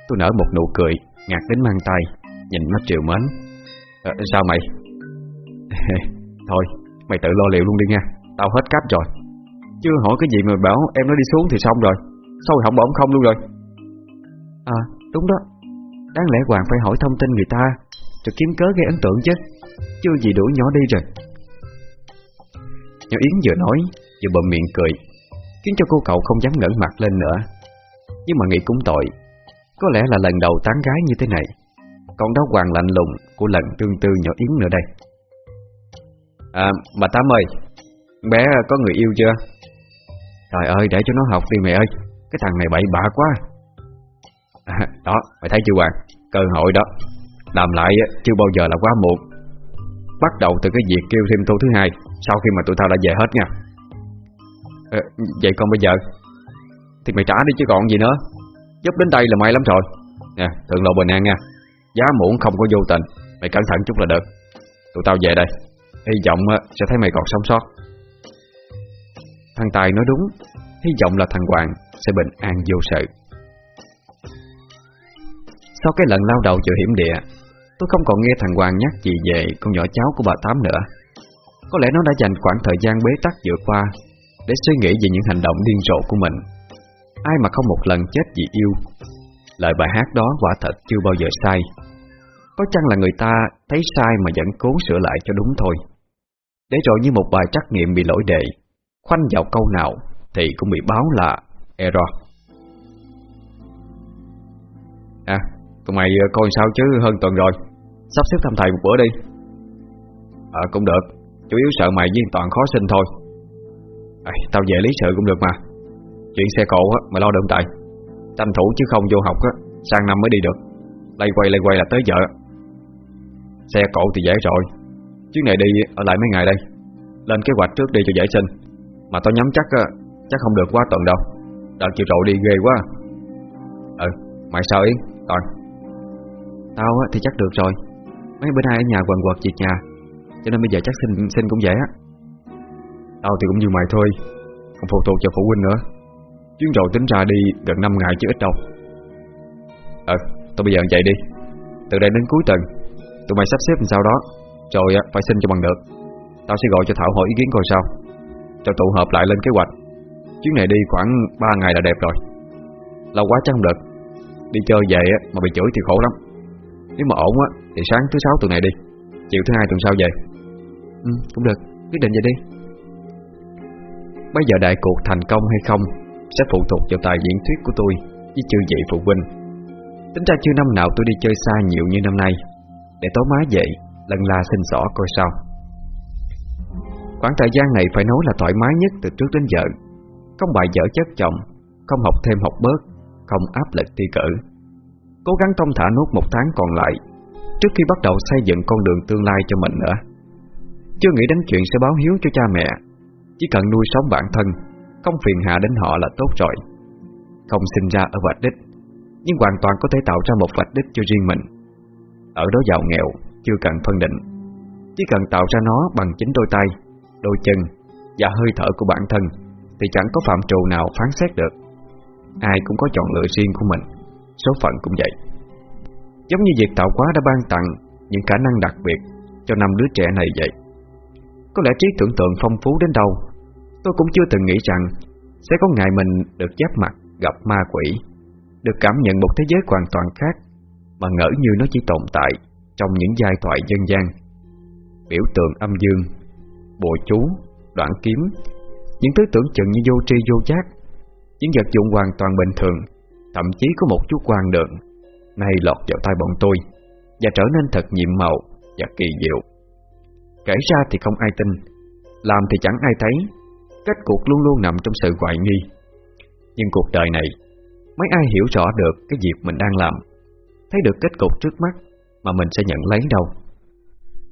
Tôi nở một nụ cười Ngạc đến mang tay Nhìn mắt triệu mến. À, Sao mày? Thôi mày tự lo liệu luôn đi nha Tao hết cáp rồi. Chưa hỏi cái gì mà bảo em nó đi xuống thì xong rồi Sao rồi không bỏ không luôn rồi. À đúng đó. Đáng lẽ Hoàng phải hỏi thông tin người ta Rồi kiếm cớ gây ấn tượng chứ Chưa gì đuổi nhỏ đi rồi. Nhỏ Yến vừa nói, Vừa bậm miệng cười, Khiến cho cô cậu không dám ngẩng mặt lên nữa. Nhưng mà nghĩ cũng tội, Có lẽ là lần đầu tán gái như thế này. Còn đó Hoàng lạnh lùng Của lần tương tư nhỏ Yến nữa đây. À bà Tám ơi, Bé có người yêu chưa? Trời ơi, để cho nó học đi mẹ ơi, Cái thằng này bậy bạ quá à, Đó mày thấy chưa Hoàng? Cơ hội đó. Làm lại chưa bao giờ là quá muộn. Bắt đầu từ cái việc kêu thêm tô thứ hai Sau khi mà tụi tao đã về hết nha. À, Vậy còn bây giờ? Thì mày trả đi chứ còn gì nữa. Giúp đến đây là may lắm rồi. Nè thượng lộ bình an nha. Giá muộn không có vô tình. Mày cẩn thận chút là được. Tụi tao về đây. Hy vọng sẽ thấy mày còn sống sót. Thằng Tài nói đúng. Hy vọng là thằng Hoàng sẽ bình an vô sự. Sau cái lần lao đầu chợ hiểm địa, Tôi không còn nghe thằng Hoàng nhắc gì về con nhỏ cháu của bà Tám nữa. Có lẽ nó đã dành khoảng thời gian bế tắc vừa qua Để suy nghĩ về những hành động điên rồ của mình. Ai mà không một lần chết vì yêu? Lời bài hát đó quả thật chưa bao giờ sai. Có chăng là người ta thấy sai mà vẫn cố sửa lại cho đúng thôi? Để rồi như một bài trắc nghiệm bị lỗi đề, Khoanh vào câu nào Thì cũng bị báo là error. Tụi mày ờ, coi sao chứ hơn tuần rồi. Sắp xếp thăm thầy một bữa đi. Ờ cũng được. Chủ yếu sợ mày với toàn khó sinh thôi. À, Tao về lý sự cũng được mà. Chuyện xe cộ á, mày lo được tại Tranh thủ chứ không vô học á Sang năm mới đi được. Lây quay lây quay là tới vợ. Xe cộ thì dễ rồi. Chuyến này đi ở lại mấy ngày đây. Lên kế hoạch trước đi cho dễ sinh. Mà tao nhắm chắc chắc không được quá tuần đâu. Đợt chiều rộ đi ghê quá. Ừ mày sao Yến Toàn Tao á, thì chắc được rồi. Mấy bữa nay ở nhà quần quật việc nhà, Cho nên bây giờ chắc xin xin cũng dễ á. Tao thì cũng như mày thôi, Không phụ thuộc cho phụ huynh nữa. Chuyến rồi tính ra đi gần 5 ngày chứ ít đâu. Ờ Tao bây giờ chạy đi. Từ đây đến cuối tuần, Tụi mày sắp xếp làm sao đó, Rồi phải xin cho bằng được. Tao sẽ gọi cho Thảo hỏi ý kiến coi sao, Cho tụ hợp lại lên kế hoạch. Chuyến này đi khoảng 3 ngày là đẹp rồi. Lâu quá chắc không được. Đi chơi về mà bị chửi thì khổ lắm. Nếu mà ổn á, thì sáng thứ sáu tuần này đi. Chiều thứ hai tuần sau về. Ừ cũng được. Quyết định vậy đi. Bây giờ đại cuộc thành công hay không Sẽ phụ thuộc vào tài diễn thuyết của tôi Với chư vị phụ huynh. Tính ra chưa năm nào tôi đi chơi xa nhiều như năm nay. Để tối má dậy, Lần la xin xỏ coi sao. Khoảng thời gian này phải nói là thoải mái nhất từ trước đến giờ. Không bài dở chất chồng, Không học thêm học bớt, Không áp lực thi cử. Cố gắng thông thả nốt một tháng còn lại Trước khi bắt đầu xây dựng con đường tương lai cho mình nữa. Chưa nghĩ đến chuyện sẽ báo hiếu cho cha mẹ, Chỉ cần nuôi sống bản thân, Không phiền hà đến họ là tốt rồi. Không sinh ra ở vạch đích, Nhưng hoàn toàn có thể tạo ra một vạch đích cho riêng mình. Ở đó giàu nghèo, Chưa cần phân định, Chỉ cần tạo ra nó bằng chính đôi tay, Đôi chân Và hơi thở của bản thân Thì chẳng có phạm trù nào phán xét được. Ai cũng có chọn lựa riêng của mình. Số phận cũng vậy. Giống như việc tạo hóa đã ban tặng Những khả năng đặc biệt Cho năm đứa trẻ này vậy. Có lẽ trí tưởng tượng phong phú đến đâu Tôi cũng chưa từng nghĩ rằng Sẽ có ngày mình được giáp mặt Gặp ma quỷ Được cảm nhận một thế giới hoàn toàn khác Mà ngỡ như nó chỉ tồn tại Trong những giai thoại dân gian. Biểu tượng âm dương Bộ chú, đoạn kiếm Những thứ tưởng chừng như vô tri vô giác Những vật dụng hoàn toàn bình thường Thậm chí có một chút quan đường Nay lọt vào tay bọn tôi, Và trở nên thật nhiệm màu Và kỳ diệu. Kể ra thì không ai tin, Làm thì chẳng ai thấy, Kết cuộc luôn luôn nằm trong sự hoài nghi. Nhưng cuộc đời này, Mấy ai hiểu rõ được cái việc mình đang làm, Thấy được kết cục trước mắt Mà mình sẽ nhận lấy đâu.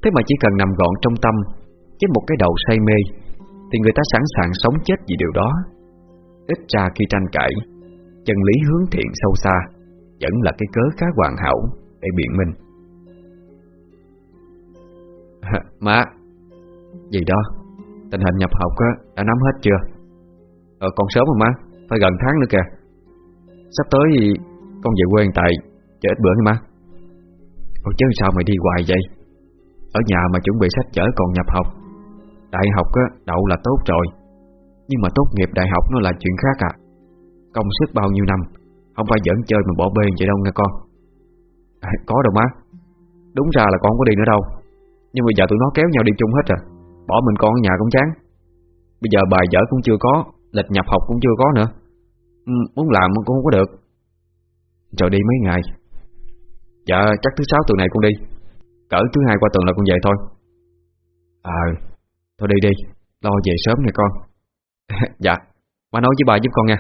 Thế mà chỉ cần nằm gọn trong tâm Với một cái đầu say mê, Thì người ta sẵn sàng sống chết vì điều đó. Ít ra khi tranh cãi Chân lý hướng thiện sâu xa Vẫn là cái cớ khá hoàn hảo Để biện minh. Má Gì đó? Tình hình nhập học á, đã nắm hết chưa? Ờ còn sớm mà má Phải gần tháng nữa kìa. Sắp tới thì con về quê tại Chờ ít bữa nha má. Ủa chứ sao mày đi hoài vậy? Ở nhà mà chuẩn bị sách chở còn nhập học. Đại học á, đậu là tốt rồi Nhưng mà tốt nghiệp đại học nó là chuyện khác à. Công sức bao nhiêu năm Không phải giỡn chơi mà bỏ bê vậy đâu nghe con. À, Có đâu má. Đúng ra là con không có đi nữa đâu. Nhưng mà giờ tụi nó kéo nhau đi chung hết rồi Bỏ mình con ở nhà cũng chán. Bây giờ bài vở cũng chưa có Lịch nhập học cũng chưa có nữa. Ừ, Muốn làm cũng không có được. Rồi đi mấy ngày. Dạ chắc thứ sáu tuần này con đi. Cỡ thứ hai qua tuần là con về thôi. À Thôi đi đi. Lo về sớm nè con. Dạ Má nói với bà giúp con nha.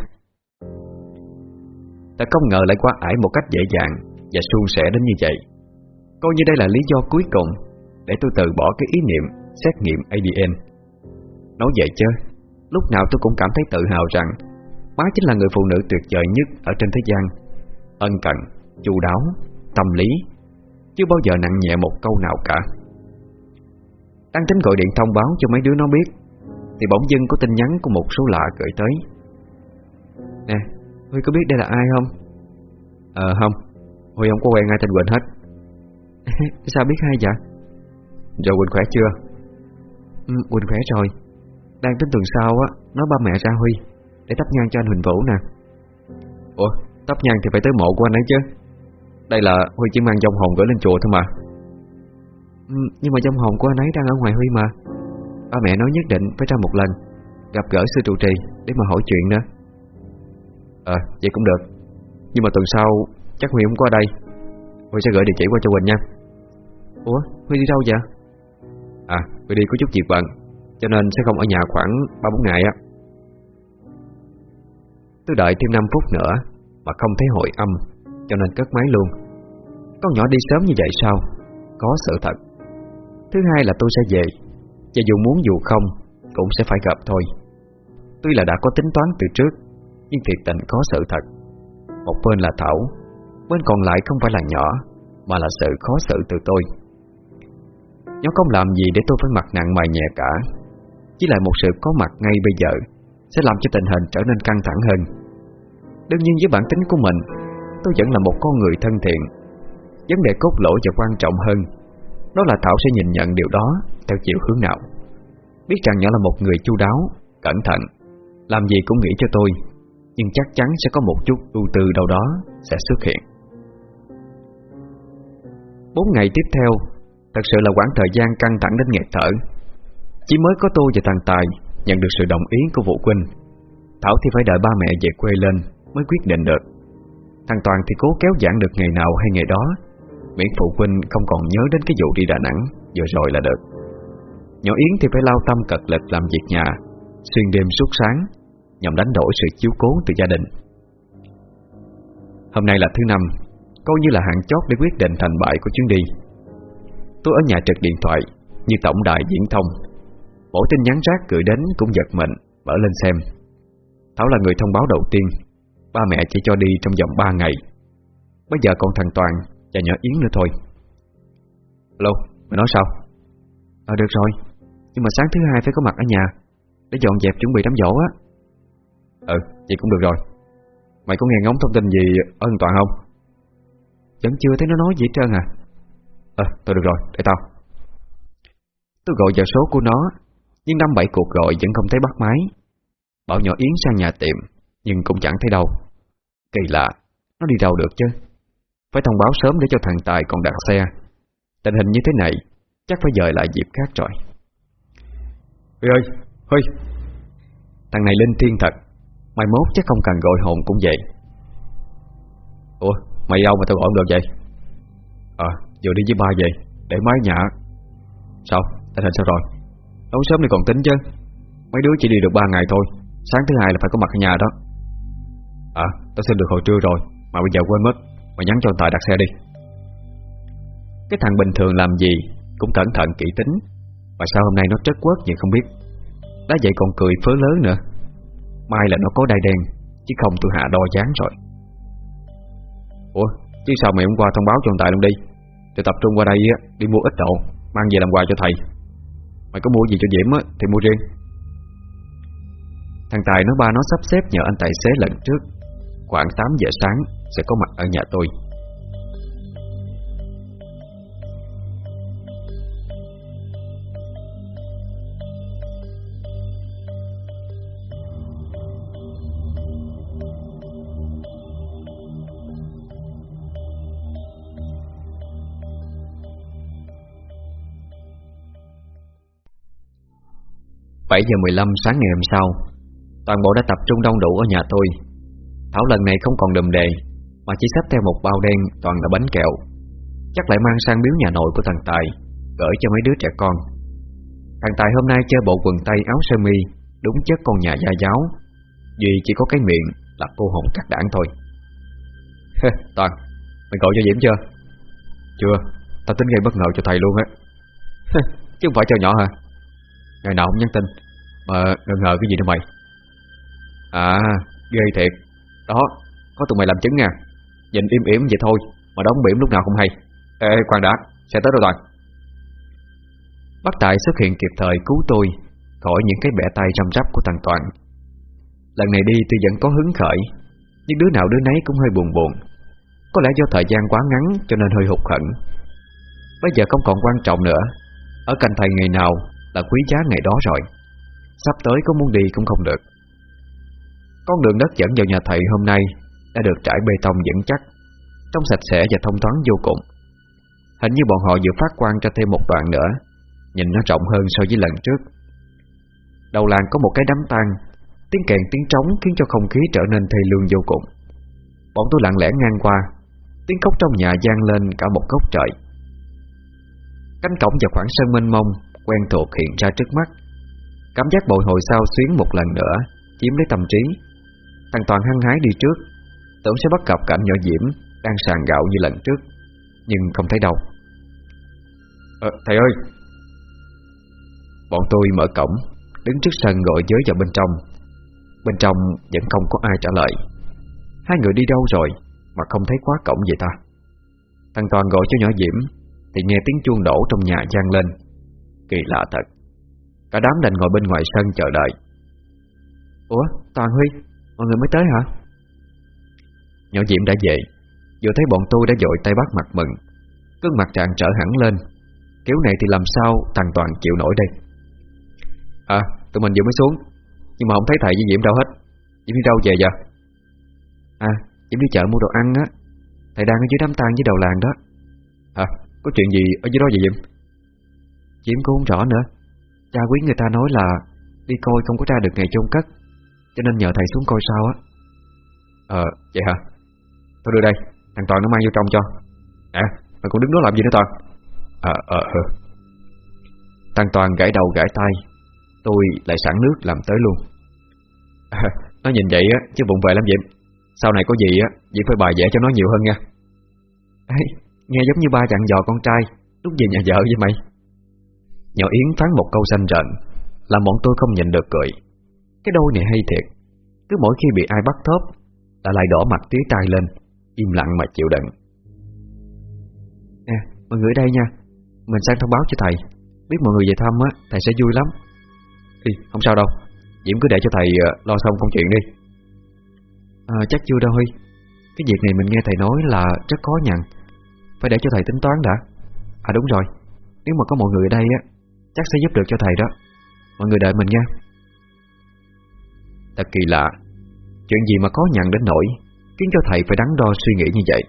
Ta không ngờ lại qua ải một cách dễ dàng Và suôn sẻ đến như vậy. Coi như đây là lý do cuối cùng Để tôi từ bỏ cái ý niệm Xét nghiệm ADN Nói vậy chứ Lúc nào tôi cũng cảm thấy tự hào rằng Má chính là người phụ nữ tuyệt vời nhất Ở trên thế gian. Ân cần, chu đáo, tâm lý Chưa bao giờ nặng nhẹ một câu nào cả. Đang tính gọi điện thông báo cho mấy đứa nó biết Thì bỗng dưng có tin nhắn của một số lạ gửi tới. Nè Huy có biết đây là ai không? Ờ không. Huy không có quen ai tên Quỳnh hết. Sao biết hay vậy? Rồi Quỳnh khỏe chưa? Ừ, Quỳnh khỏe rồi. Đang tính tuần sau á Nói ba mẹ ra Huy Để tắp nhang cho anh Huỳnh Vũ nè. Ủa tắp nhang thì phải tới mộ của anh ấy chứ. Đây là Huy chỉ mang dòng hồn gửi lên chùa thôi mà. Ừ, Nhưng mà dòng hồn của anh ấy đang ở ngoài Huy mà. Ba mẹ nói nhất định phải ra một lần Gặp gỡ sư trụ trì Để mà hỏi chuyện nữa Ờ vậy cũng được. Nhưng mà tuần sau chắc Huy không có ở đây. Huy sẽ gửi địa chỉ qua cho Quỳnh nha. Ủa Huy đi đâu vậy? À Huy đi có chút việc bận Cho nên sẽ không ở nhà khoảng 3-4 ngày á. Tôi đợi thêm 5 phút nữa Mà không thấy hội âm Cho nên cất máy luôn. Con nhỏ đi sớm như vậy sao? Có sự thật. Thứ hai là tôi sẽ về Và dù muốn dù không Cũng sẽ phải gặp thôi. Tuy là đã có tính toán từ trước nhưng thiệt tình có sự thật. Một bên là Thảo, Bên còn lại không phải là nhỏ, Mà là sự khó xử từ tôi. Nó không làm gì để tôi phải mặt nặng mày nhẹ cả. Chỉ là một sự có mặt ngay bây giờ Sẽ làm cho tình hình trở nên căng thẳng hơn. Đương nhiên với bản tính của mình, Tôi vẫn là một con người thân thiện. Vấn đề cốt lỗi và quan trọng hơn, Đó là Thảo sẽ nhìn nhận điều đó Theo chiều hướng nào. Biết rằng nhỏ là một người chu đáo, Cẩn thận, Làm gì cũng nghĩ cho tôi. Nhưng chắc chắn sẽ có một chút ưu tư đâu đó Sẽ xuất hiện. Bốn ngày tiếp theo, Thật sự là quãng thời gian căng thẳng đến nghẹt thở. Chỉ mới có tôi và thằng Tài Nhận được sự đồng ý của Vũ Quynh Thảo thì phải đợi ba mẹ về quê lên Mới quyết định được. Thằng Toàn thì cố kéo giãn được ngày nào hay ngày đó. Miễn phụ huynh không còn nhớ đến cái vụ đi Đà Nẵng, Vừa rồi là được. Nhỏ Yến thì phải lao tâm cật lực làm việc nhà, Xuyên đêm suốt sáng. Nhằm đánh đổi sự chiếu cố từ gia đình. Hôm nay là thứ năm Coi như là hạn chót để quyết định thành bại của chuyến đi. Tôi ở nhà trực điện thoại Như tổng đài diễn thông. Mỗi tin nhắn rác gửi đến cũng giật mình Mở lên xem. Thảo là người thông báo đầu tiên Ba mẹ chỉ cho đi trong vòng 3 ngày. Bây giờ còn thằng Toàn Và nhỏ Yến nữa thôi. Alo, mày nói sao? Ờ được rồi Nhưng mà sáng thứ hai phải có mặt ở nhà Để dọn dẹp chuẩn bị đám dỗ á. Ừ, vậy cũng được rồi. Mày có nghe ngóng thông tin gì ân Toàn không? Vẫn chưa thấy nó nói gì hết trơn à? Ờ, thôi được rồi, để tao. Tôi gọi vào số của nó Nhưng năm bảy cuộc gọi vẫn không thấy bắt máy. Bảo nhỏ Yến sang nhà tiệm Nhưng cũng chẳng thấy đâu. Kỳ lạ, nó đi đâu được chứ? Phải thông báo sớm để cho thằng Tài còn đặt xe. Tình hình như thế này Chắc phải dời lại dịp khác rồi. Huy ơi, Huy. Thằng này linh tiên thật. Mai mốt chắc không cần gọi hồn cũng vậy. Ủa, mày đâu mà tao gọi được vậy? Ờ, vừa đi với ba về Để máy nhà. Sao, tình hình sao rồi? Nấu sớm thì còn tính chứ. Mấy đứa chỉ đi được 3 ngày thôi Sáng thứ hai là phải có mặt ở nhà đó. À, tao xin được hồi trưa rồi Mà bây giờ quên mất Mày nhắn cho Tài đặt xe đi. Cái thằng bình thường làm gì Cũng cẩn thận kỹ tính. Mà sao hôm nay nó trất quất vậy không biết. Đã vậy còn cười phớ lớn nữa. Mai là nó có đai đen, Chứ không tôi hạ đo chán rồi. Ủa, chứ sao mày hôm qua thông báo cho ông Tài luôn đi? Tôi tập trung qua đây đi mua ít đậu, Mang về làm quà cho thầy. Mày có mua gì cho Diễm thì mua riêng. Thằng Tài nói ba nó sắp xếp nhờ anh tài xế lần trước. Khoảng 8 giờ sáng Sẽ có mặt ở nhà tôi. 7 giờ 15 sáng ngày hôm sau Toàn bộ đã tập trung đông đủ ở nhà tôi. Thảo lần này không còn đùm đề Mà chỉ xách theo một bao đen toàn là bánh kẹo. Chắc lại mang sang biếu nhà nội của thằng Tài Gửi cho mấy đứa trẻ con. Thằng Tài hôm nay chơi bộ quần tây áo sơ mi Đúng chất con nhà gia giáo Duy chỉ có cái miệng là cô hồn cắt đảng thôi. Toàn, mày gọi cho Diễm chưa? Chưa, tao tính gây bất ngờ cho thầy luôn á. Chứ không phải cho nhỏ hả? Ngày nào không nhắn tin. Mà ngờ ngờ cái gì đâu mày. À ghê thiệt. Đó, có tụi mày làm chứng nha. Nhìn im ỉm vậy thôi, Mà đóng biển lúc nào không hay. Ê, khoan đã, Sẽ tới rồi? Toàn Bác Tài xuất hiện kịp thời cứu tôi Khỏi những cái bẻ tay răm rắp của thằng Toàn. Lần này đi tôi vẫn có hứng khởi, Nhưng đứa nào đứa nấy cũng hơi buồn buồn. Có lẽ do thời gian quá ngắn cho nên hơi hụt hẫng. Bây giờ không còn quan trọng nữa. Ở cạnh thầy ngày nào là quý giá ngày đó rồi. Sắp tới có muốn đi cũng không được. Con đường đất dẫn vào nhà thầy hôm nay Đã được trải bê tông vững chắc Trong sạch sẽ và thông thoáng vô cùng. Hình như bọn họ vừa phát quan cho thêm một đoạn nữa, Nhìn nó rộng hơn so với lần trước. Đầu làng có một cái đám tang, Tiếng kèn tiếng trống khiến cho không khí trở nên thê lương vô cùng. Bọn tôi lặng lẽ ngang qua, Tiếng khóc trong nhà gian lên cả một góc trời. Cánh cổng và khoảng sân mênh mông Quen thuộc hiện ra trước mắt. Cảm giác bồi hồi sao xuyến một lần nữa Chiếm lấy tâm trí. Thằng Toàn hăng hái đi trước Tưởng sẽ bắt gặp cảnh nhỏ Diễm Đang sàn gạo như lần trước Nhưng không thấy đâu. Ờ, Thầy ơi! Bọn tôi mở cổng Đứng trước sân gọi giới vào bên trong. Bên trong vẫn không có ai trả lời. Hai người đi đâu rồi Mà không thấy khóa cổng vậy ta? Thằng Toàn gọi cho nhỏ Diễm Thì nghe tiếng chuông đổ trong nhà gian lên Kỳ lạ thật. Cả đám đành ngồi bên ngoài sân chờ đợi. Ủa, Toàn Huy, Mọi người mới tới hả? Nhỏ Diệm đã về. Vừa thấy bọn tôi đã dội tay bắt mặt mừng. Cơn mặt trạng trở hẳn lên. Kiểu này thì làm sao thằng Toàn chịu nổi đây? À tụi mình vừa mới xuống. Nhưng mà không thấy thầy với Diệm đâu hết. Diệm đi đâu về giờ À Diệm đi chợ mua đồ ăn á. Thầy đang ở dưới đám tang với đầu làng đó. À có chuyện gì ở dưới đó vậy Diệm? Diễm cũng không rõ nữa. Cha quý người ta nói là Đi coi không có ra được ngày chôn cất Cho nên nhờ thầy xuống coi sao á. Ờ vậy hả? Thôi đưa đây Thằng Toàn nó mang vô trong cho. À mày còn đứng đó làm gì nữa Toàn? Ờ ờ ờ. Thằng Toàn gãi đầu gãi tay Tôi lại sẵn nước làm tới luôn. À, Nó nhìn vậy á Chứ bụng về lắm Diệm Sau này có gì á Diệm phải bài vẽ cho nó nhiều hơn nha. Ê, nghe giống như ba dặn dò con trai Lúc về nhà vợ vậy mày Nhỏ Yến phán một câu xanh rợn Làm bọn tôi không nhìn được cười. Cái đôi này hay thiệt Cứ mỗi khi bị ai bắt thóp Là lại đỏ mặt tía tai lên Im lặng mà chịu đựng. Nè, mọi người đây nha Mình sang thông báo cho thầy Biết mọi người về thăm á, thầy sẽ vui lắm. Thì không sao đâu Diễm cứ để cho thầy ờ, lo xong công chuyện đi. À, Chắc chưa đâu Huy. Cái việc này mình nghe thầy nói là rất khó nhằn. Phải để cho thầy tính toán đã. À đúng rồi Nếu mà có mọi người ở đây á Chắc sẽ giúp được cho thầy đó. Mọi người đợi mình nha. Thật kỳ lạ. Chuyện gì mà có nhằn đến nỗi Khiến cho thầy phải đắn đo suy nghĩ như vậy?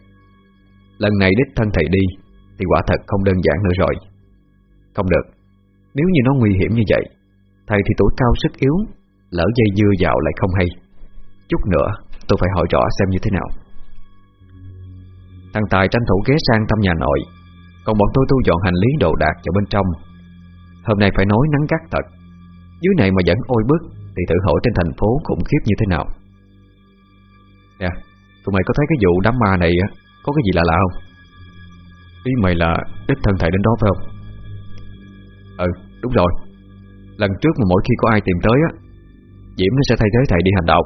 Lần này đích thân thầy đi, Thì quả thật không đơn giản nữa rồi. Không được. Nếu như nó nguy hiểm như vậy, Thầy thì tuổi cao sức yếu, Lỡ dây dưa vào lại không hay. Chút nữa, tôi phải hỏi rõ xem như thế nào. Thằng Tài tranh thủ ghé sang thăm nhà nội. Còn bọn tôi thu dọn hành lý đồ đạc vào bên trong Hôm nay phải nói nắng gắt thật. Dưới này mà vẫn ôi bức Thì thử hỏi trên thành phố khủng khiếp như thế nào. Nè Tụi mày có thấy cái vụ đám ma này Có cái gì lạ lạ không? Ý mày là đích thân thầy đến đó phải không? Ừ đúng rồi. Lần trước mà mỗi khi có ai tìm tới á Diễm nó sẽ thay thế thầy đi hành đạo.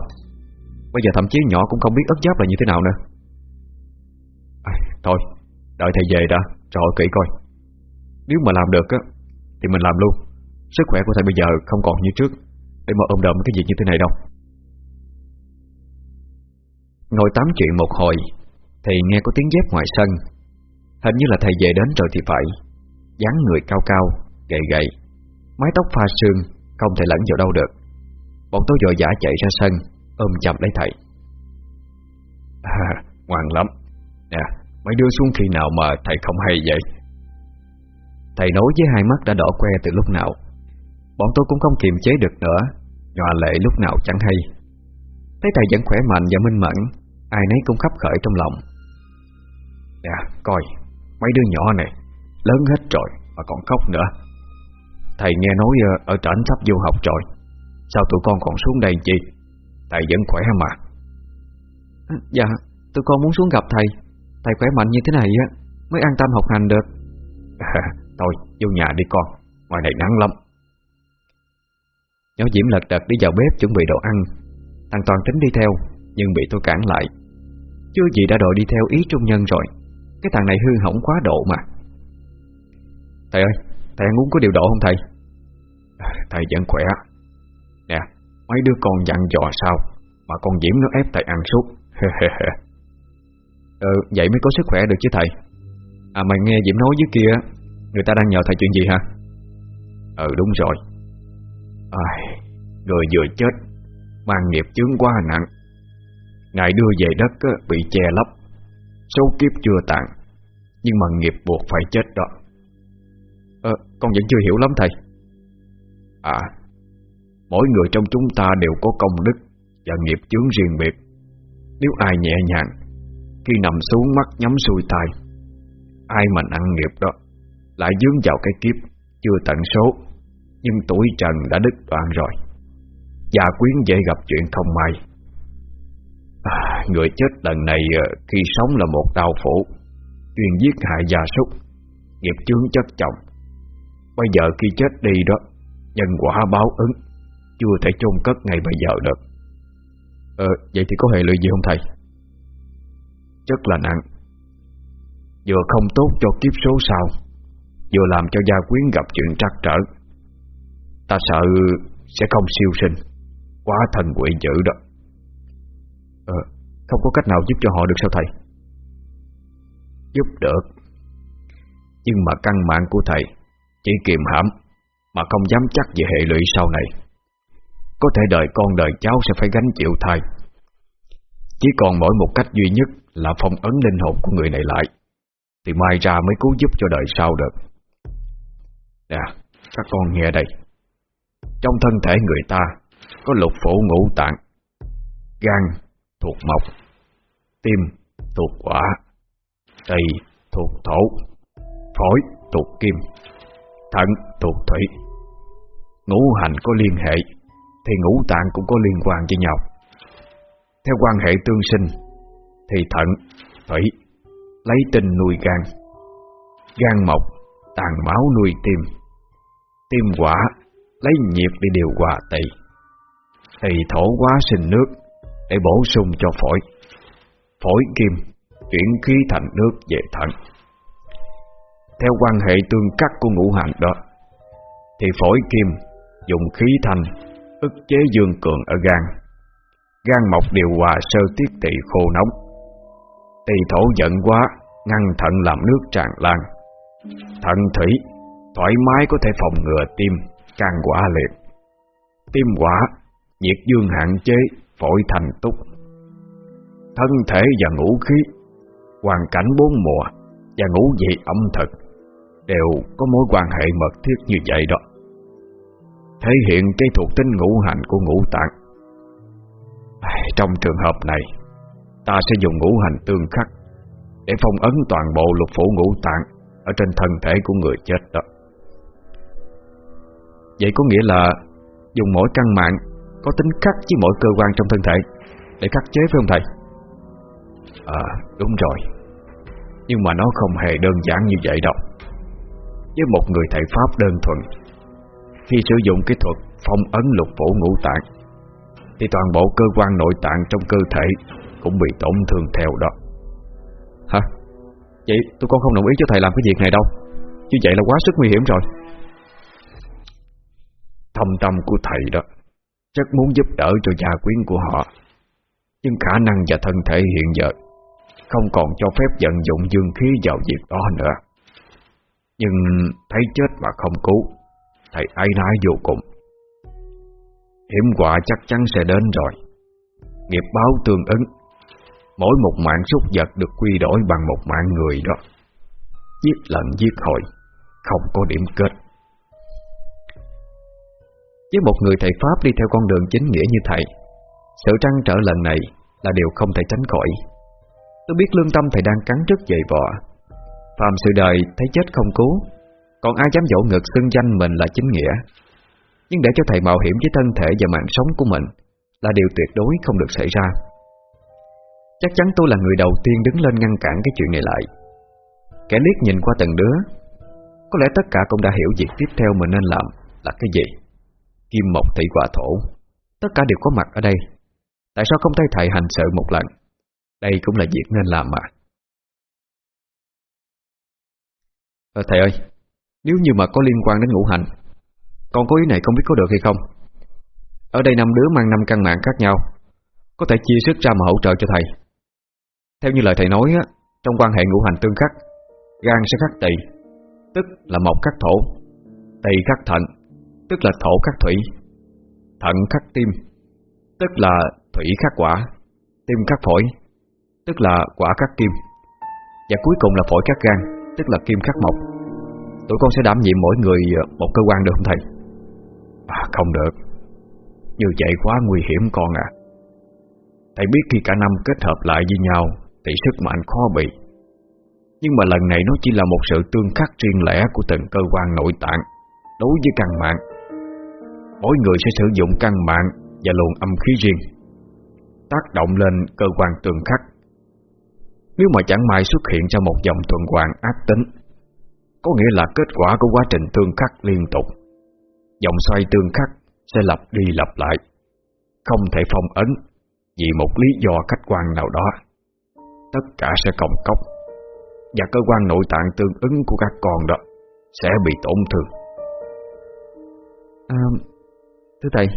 Bây giờ thậm chí nhỏ cũng không biết ớt giáp là như thế nào nữa. À, Thôi Đợi thầy về đã Rồi kỹ coi. Nếu mà làm được á thì mình làm luôn. Sức khỏe của thầy bây giờ không còn như trước Để mà ôm đồm cái việc như thế này đâu. Ngồi tám chuyện một hồi Thì nghe có tiếng dép ngoài sân. Hình như là thầy về đến rồi thì phải. Dáng người cao cao, gầy gầy Mái tóc pha sương Không thể lẫn vào đâu được. Bọn tôi dội vã chạy ra sân Ôm chầm lấy thầy. À ngoan lắm. Nè mấy đưa xuống khi nào mà thầy không hay vậy? Thầy nói với hai mắt đã đỏ que từ lúc nào. Bọn tôi cũng không kiềm chế được nữa. Nhòa lệ lúc nào chẳng hay. Thấy thầy vẫn khỏe mạnh và minh mẫn Ai nấy cũng khắp khởi trong lòng. Nè coi Mấy đứa nhỏ này Lớn hết rồi mà còn khóc nữa. Thầy nghe nói ờ, ở trển sắp vô học rồi. Sao tụi con còn xuống đây chi? Thầy vẫn khỏe mà. À, Dạ Tụi con muốn xuống gặp thầy. Thầy khỏe mạnh như thế này á Mới an tâm học hành được. Thôi vô nhà đi con, Ngoài này nắng lắm. Nhỏ Diễm lật đật đi vào bếp chuẩn bị đồ ăn. Thằng Toàn tính đi theo, Nhưng bị tôi cản lại. Chưa gì đã đòi đi theo ý trung nhân rồi. Cái thằng này hư hỏng quá độ mà. Thầy ơi, Thầy ăn uống có điều độ không thầy? Thầy vẫn khỏe. Nè, mấy đứa con dặn dò sao Mà con Diễm nó ép thầy ăn suốt. Ừ vậy mới có sức khỏe được chứ thầy. À mày nghe Diễm nói dưới kia Người ta đang nhờ thầy chuyện gì hả? Ừ đúng rồi. À, Người vừa chết Mang nghiệp chướng quá nặng. Ngài đưa về đất bị che lấp Số kiếp chưa tàn Nhưng mà nghiệp buộc phải chết đó. Ờ, con vẫn chưa hiểu lắm thầy. À Mỗi người trong chúng ta đều có công đức Và nghiệp chướng riêng biệt. Nếu ai nhẹ nhàng Khi nằm xuống mắt nhắm xuôi tai Ai mà ăn nghiệp đó lại dướng vào cái kiếp Chưa tận số Nhưng tuổi trần đã đứt đoạn rồi. Gia quyến dễ gặp chuyện không may. À, Người chết lần này ờ, Khi sống là một đau phủ Chuyên giết hại gia súc Nghiệp chướng chất chồng. Bây giờ khi chết đi đó Nhân quả báo ứng Chưa thể chôn cất ngay bây giờ được. Ờ vậy thì có hệ lụy gì không thầy? Rất là nặng. Vừa không tốt cho kiếp số sau Vừa làm cho gia quyến gặp chuyện trắc trở. Ta sợ sẽ không siêu sinh, Quá thần quỷ dữ đó. Ờ Không có cách nào giúp cho họ được sao thầy? Giúp được. Nhưng mà căn mạng của thầy chỉ kiềm hãm, Mà không dám chắc về hệ lụy sau này. Có thể đời con đời cháu sẽ phải gánh chịu thai. Chỉ còn mỗi một cách duy nhất Là phong ấn linh hồn của người này lại. Thì mai ra mới cứu giúp cho đời sau được. Nè Các con nghe đây. Trong thân thể người ta Có lục phủ ngũ tạng Gan thuộc mộc Tim thuộc quả Tỳ thuộc thổ Phổi thuộc kim Thận thuộc thủy. Ngũ hành có liên hệ Thì ngũ tạng cũng có liên quan với nhau. Theo quan hệ tương sinh Thì thận, thủy Lấy tinh nuôi gan. Gan mộc Tàn máu nuôi tim. Tim quả, Lấy nhiệt để điều hòa tỳ. Tỳ thổ quá sinh nước, Để bổ sung cho phổi. Phổi kim, Chuyển khí thành nước về thận Theo quan hệ tương cắt của ngũ hành đó, Thì phổi kim Dùng khí thanh ức chế dương cường ở gan. Gan mọc điều hòa sơ tiết tỵ khô nóng. Tỳ thổ giận quá, Ngăn thận làm nước tràn lan. Thận thủy Thoải mái có thể phòng ngừa tim Can quả liệt Tim quả Nhiệt dương hạn chế Phổi thành túc Thân thể và ngũ khí Hoàn cảnh bốn mùa Và ngũ vị ẩm thực Đều có mối quan hệ mật thiết như vậy đó thể hiện cái thuộc tính ngũ hành của ngũ tạng. Trong trường hợp này, ta sẽ dùng ngũ hành tương khắc để phong ấn toàn bộ lục phủ ngũ tạng ở trên thân thể của người chết đó. Vậy có nghĩa là dùng mỗi căn mạng có tính khắc với mỗi cơ quan trong thân thể để khắc chế phải không thầy? À, đúng rồi. Nhưng mà nó không hề đơn giản như vậy đâu. Với một người thầy Pháp đơn thuần khi sử dụng kỹ thuật phong ấn lục phủ ngũ tạng Thì toàn bộ cơ quan nội tạng trong cơ thể Cũng bị tổn thương theo đó Hả? Vậy tôi con không đồng ý cho thầy làm cái việc này đâu Như vậy là quá sức nguy hiểm rồi Thâm tâm của thầy đó Rất muốn giúp đỡ cho gia quyến của họ. Nhưng khả năng và thân thể hiện giờ Không còn cho phép vận dụng dương khí vào việc đó nữa. Nhưng thấy chết mà không cứu, Thầy ai nói vô cùng. Hiểm quả chắc chắn sẽ đến rồi. Nghiệp báo tương ứng, Mỗi một mạng súc vật được quy đổi bằng một mạng người đó. Giết lần giết hồi, Không có điểm kết. Với một người thầy Pháp đi theo con đường chính nghĩa như thầy. Sự trăn trở lần này là điều không thể tránh khỏi. Tôi biết lương tâm thầy đang cắn rất dày vò. Phàm sự đời thấy chết không cứu, còn ai dám dỗ ngực xưng danh mình là chính nghĩa. Nhưng để cho thầy mạo hiểm với thân thể và mạng sống của mình Là điều tuyệt đối không được xảy ra. Chắc chắn tôi là người đầu tiên đứng lên ngăn cản cái chuyện này lại. Kẻ liếc nhìn qua từng đứa, Có lẽ tất cả cũng đã hiểu việc tiếp theo mình nên làm là cái gì. Kim mộc thủy quả thổ. Tất cả đều có mặt ở đây. Tại sao không thấy thầy hành sự một lần? Đây cũng là việc nên làm mà. À, Thầy ơi nếu như mà có liên quan đến ngũ hành Con có ý này không biết có được hay không? Ở đây năm đứa mang năm căn mạng khác nhau Có thể chia sức ra mà hỗ trợ cho thầy. Theo như lời thầy nói á Trong quan hệ ngũ hành tương khắc Gan sẽ khắc tỳ Tức là mộc khắc thổ Tỳ khắc thận Tức là thổ khắc thủy Thận khắc tim Tức là thủy khắc quả Tim khắc phổi Tức là quả khắc kim Và cuối cùng là phổi khắc gan Tức là kim khắc mộc. Tụi con sẽ đảm nhiệm mỗi người ờ, một cơ quan được không thầy? À, Không được. Như vậy quá nguy hiểm con à Thầy biết khi cả năm kết hợp lại với nhau Thì sức mạnh khó bị. Nhưng mà lần này nó chỉ là một sự tương khắc riêng lẻ Của từng cơ quan nội tạng Đối với căn mạng. Mỗi người sẽ sử dụng căn mạng Và luồng âm khí riêng Tác động lên cơ quan tương khắc. Nếu mà chẳng may xuất hiện ra một dòng tuần hoàn ác tính có nghĩa là kết quả của quá trình tương khắc liên tục. Dòng xoay tương khắc sẽ lặp đi lặp lại Không thể phong ấn Vì một lý do khách quan nào đó. Tất cả sẽ cộng cốc Và cơ quan nội tạng tương ứng của các con đó Sẽ bị tổn thương. À, Thưa Thầy,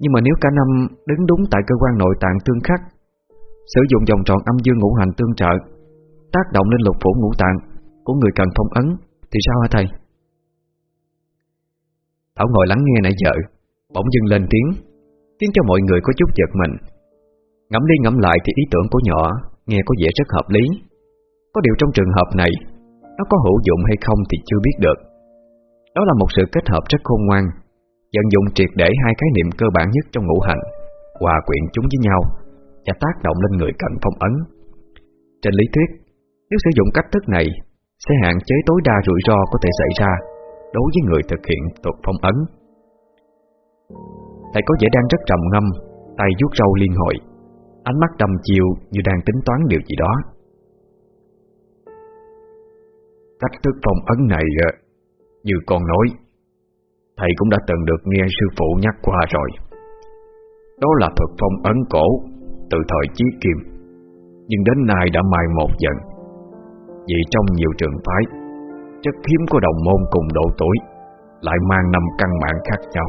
Nhưng mà nếu cả năm đứng đúng tại cơ quan nội tạng tương khắc, Sử dụng vòng tròn âm dương ngũ hành tương trợ, Tác động lên lục phủ ngũ tạng của người cần phong ấn, Thì sao hả thầy? Thảo ngồi lắng nghe nãy giờ, Bỗng dưng lên tiếng, Khiến cho mọi người có chút giật mình. Ngẫm đi ngẫm lại thì ý tưởng của nhỏ Nghe có vẻ rất hợp lý. Có điều trong trường hợp này, Nó có hữu dụng hay không thì chưa biết được. Đó là một sự kết hợp rất khôn ngoan Vận dụng triệt để hai khái niệm cơ bản nhất trong ngũ hành Hòa quyện chúng với nhau Và tác động lên người cần phong ấn Trên lý thuyết Nếu sử dụng cách thức này sẽ hạn chế tối đa rủi ro có thể xảy ra đối với người thực hiện thuật phong ấn. Thầy có vẻ đang rất trầm ngâm, tay vuốt râu liên hồi, ánh mắt đầm chiều như đang tính toán điều gì đó. Cách thức phong ấn này ờ, Như con nói Thầy cũng đã từng được nghe sư phụ nhắc qua rồi. Đó là thuật phong ấn cổ Từ thời Chí Kim. Nhưng đến nay đã mai một dần. Vì trong nhiều trường phái, Chất hiếm của đồng môn cùng độ tuổi Lại mang năm căn mạng khác nhau.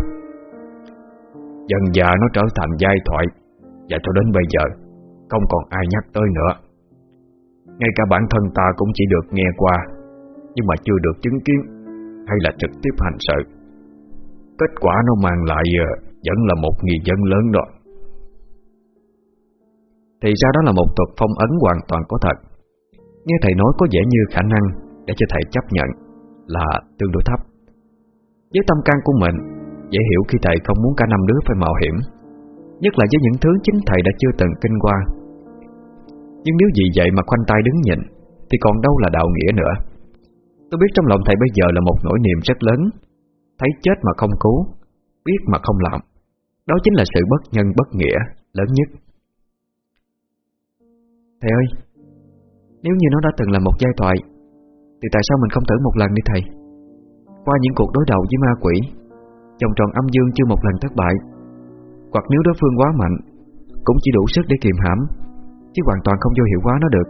Dần già nó trở thành giai thoại, Và cho đến bây giờ, Không còn ai nhắc tới nữa. Ngay cả bản thân ta cũng chỉ được nghe qua, Nhưng mà chưa được chứng kiến Hay là trực tiếp hành sự. Kết quả nó mang lại ờ, Vẫn là một nghi dân lớn đó. Thì ra đó là một thuật phong ấn hoàn toàn có thật. Nghe thầy nói có vẻ như khả năng Để cho thầy chấp nhận Là tương đối thấp. Với tâm can của mình, Dễ hiểu khi thầy không muốn cả năm đứa phải mạo hiểm, Nhất là với những thứ chính thầy đã chưa từng kinh qua. Nhưng nếu vì vậy mà khoanh tay đứng nhìn, Thì còn đâu là đạo nghĩa nữa. Tôi biết trong lòng thầy bây giờ là một nỗi niềm rất lớn. Thấy chết mà không cứu, Biết mà không làm. Đó chính là sự bất nhân bất nghĩa lớn nhất. Thầy ơi, Nếu như nó đã từng là một giai thoại, Thì tại sao mình không thử một lần đi thầy? Qua những cuộc đối đầu với ma quỷ, Vòng tròn âm dương chưa một lần thất bại, Hoặc nếu đối phương quá mạnh, Cũng chỉ đủ sức để kiềm hãm, Chứ hoàn toàn không vô hiệu hóa nó được.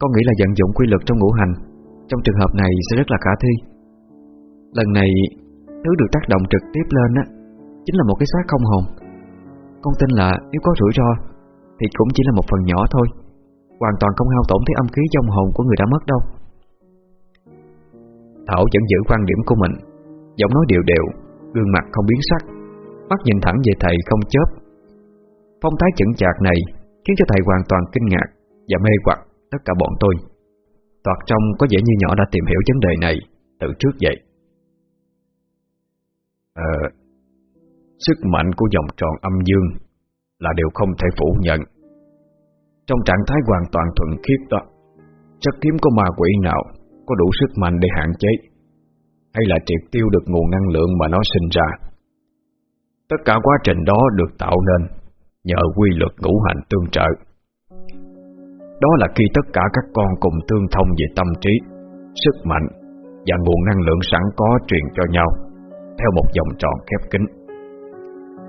Con nghĩ là vận dụng quy luật trong ngũ hành, Trong trường hợp này sẽ rất là khả thi. Lần này, Thứ được tác động trực tiếp lên á, Chính là một cái xác không hồn. Con tin là nếu có rủi ro, Thì cũng chỉ là một phần nhỏ thôi. Hoàn toàn không hao tổn tới âm khí trong hồn của người đã mất đâu. Thảo vẫn giữ quan điểm của mình, Giọng nói đều đều, Gương mặt không biến sắc, Mắt nhìn thẳng về thầy không chớp. Phong thái chững chạc này Khiến cho thầy hoàn toàn kinh ngạc Và mê hoặc tất cả bọn tôi. Toạt trong có vẻ như nhỏ đã tìm hiểu vấn đề này Từ trước vậy. Ờ Sức mạnh của dòng tròn âm dương Là điều không thể phủ nhận Trong trạng thái hoàn toàn thuận khiết đó Chắc kiếm có ma quỷ nào Có đủ sức mạnh để hạn chế hay là triệt tiêu được nguồn năng lượng mà nó sinh ra. Tất cả quá trình đó được tạo nên nhờ quy luật ngũ hành tương trợ. Đó là khi tất cả các con cùng tương thông về tâm trí, sức mạnh và nguồn năng lượng sẵn có truyền cho nhau theo một vòng tròn khép kín.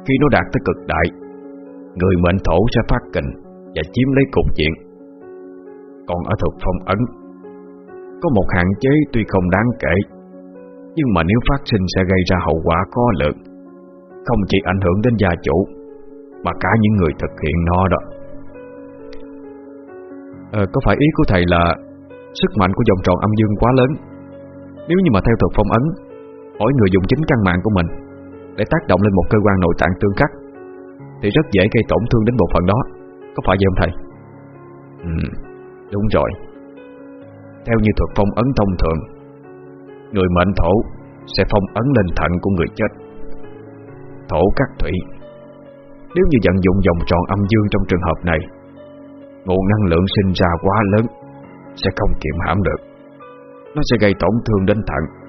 Khi nó đạt tới cực đại, người mệnh thổ sẽ phát kình và chiếm lấy cục diện. Còn ở thuật phong ấn, có một hạn chế tuy không đáng kể nhưng mà nếu phát sinh sẽ gây ra hậu quả khó lượng Không chỉ ảnh hưởng đến gia chủ Mà cả những người thực hiện nó đó ờ, Có phải ý của thầy là Sức mạnh của vòng tròn âm dương quá lớn Nếu như mà theo thuật phong ấn Mỗi người dùng chính căn mạng của mình Để tác động lên một cơ quan nội tạng tương khắc Thì rất dễ gây tổn thương đến bộ phận đó. Có phải vậy không thầy? Ừ, đúng rồi. Theo như thuật phong ấn thông thường Người mệnh thổ Sẽ phong ấn lên thận của người chết. Thổ cắt thủy. Nếu như vận dụng vòng tròn âm dương trong trường hợp này Nguồn năng lượng sinh ra quá lớn Sẽ không kiềm hãm được. Nó sẽ gây tổn thương đến thận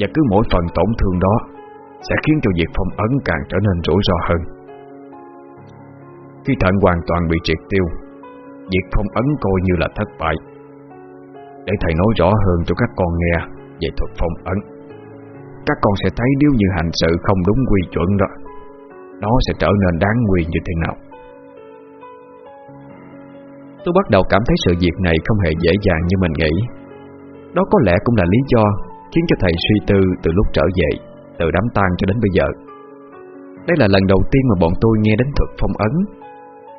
và cứ mỗi phần tổn thương đó Sẽ khiến cho việc phong ấn càng trở nên rủi ro hơn. Khi thận hoàn toàn bị triệt tiêu, Việc phong ấn coi như là thất bại. Để thầy nói rõ hơn cho các con nghe về thuật phong ấn, Các con sẽ thấy nếu như hành sự không đúng quy chuẩn đó, Nó sẽ trở nên đáng nguy như thế nào. Tôi bắt đầu cảm thấy sự việc này không hề dễ dàng như mình nghĩ. Đó có lẽ cũng là lý do Khiến cho thầy suy tư từ lúc trở về, Từ đám tang cho đến bây giờ. Đây là lần đầu tiên mà bọn tôi nghe đến thuật phong ấn.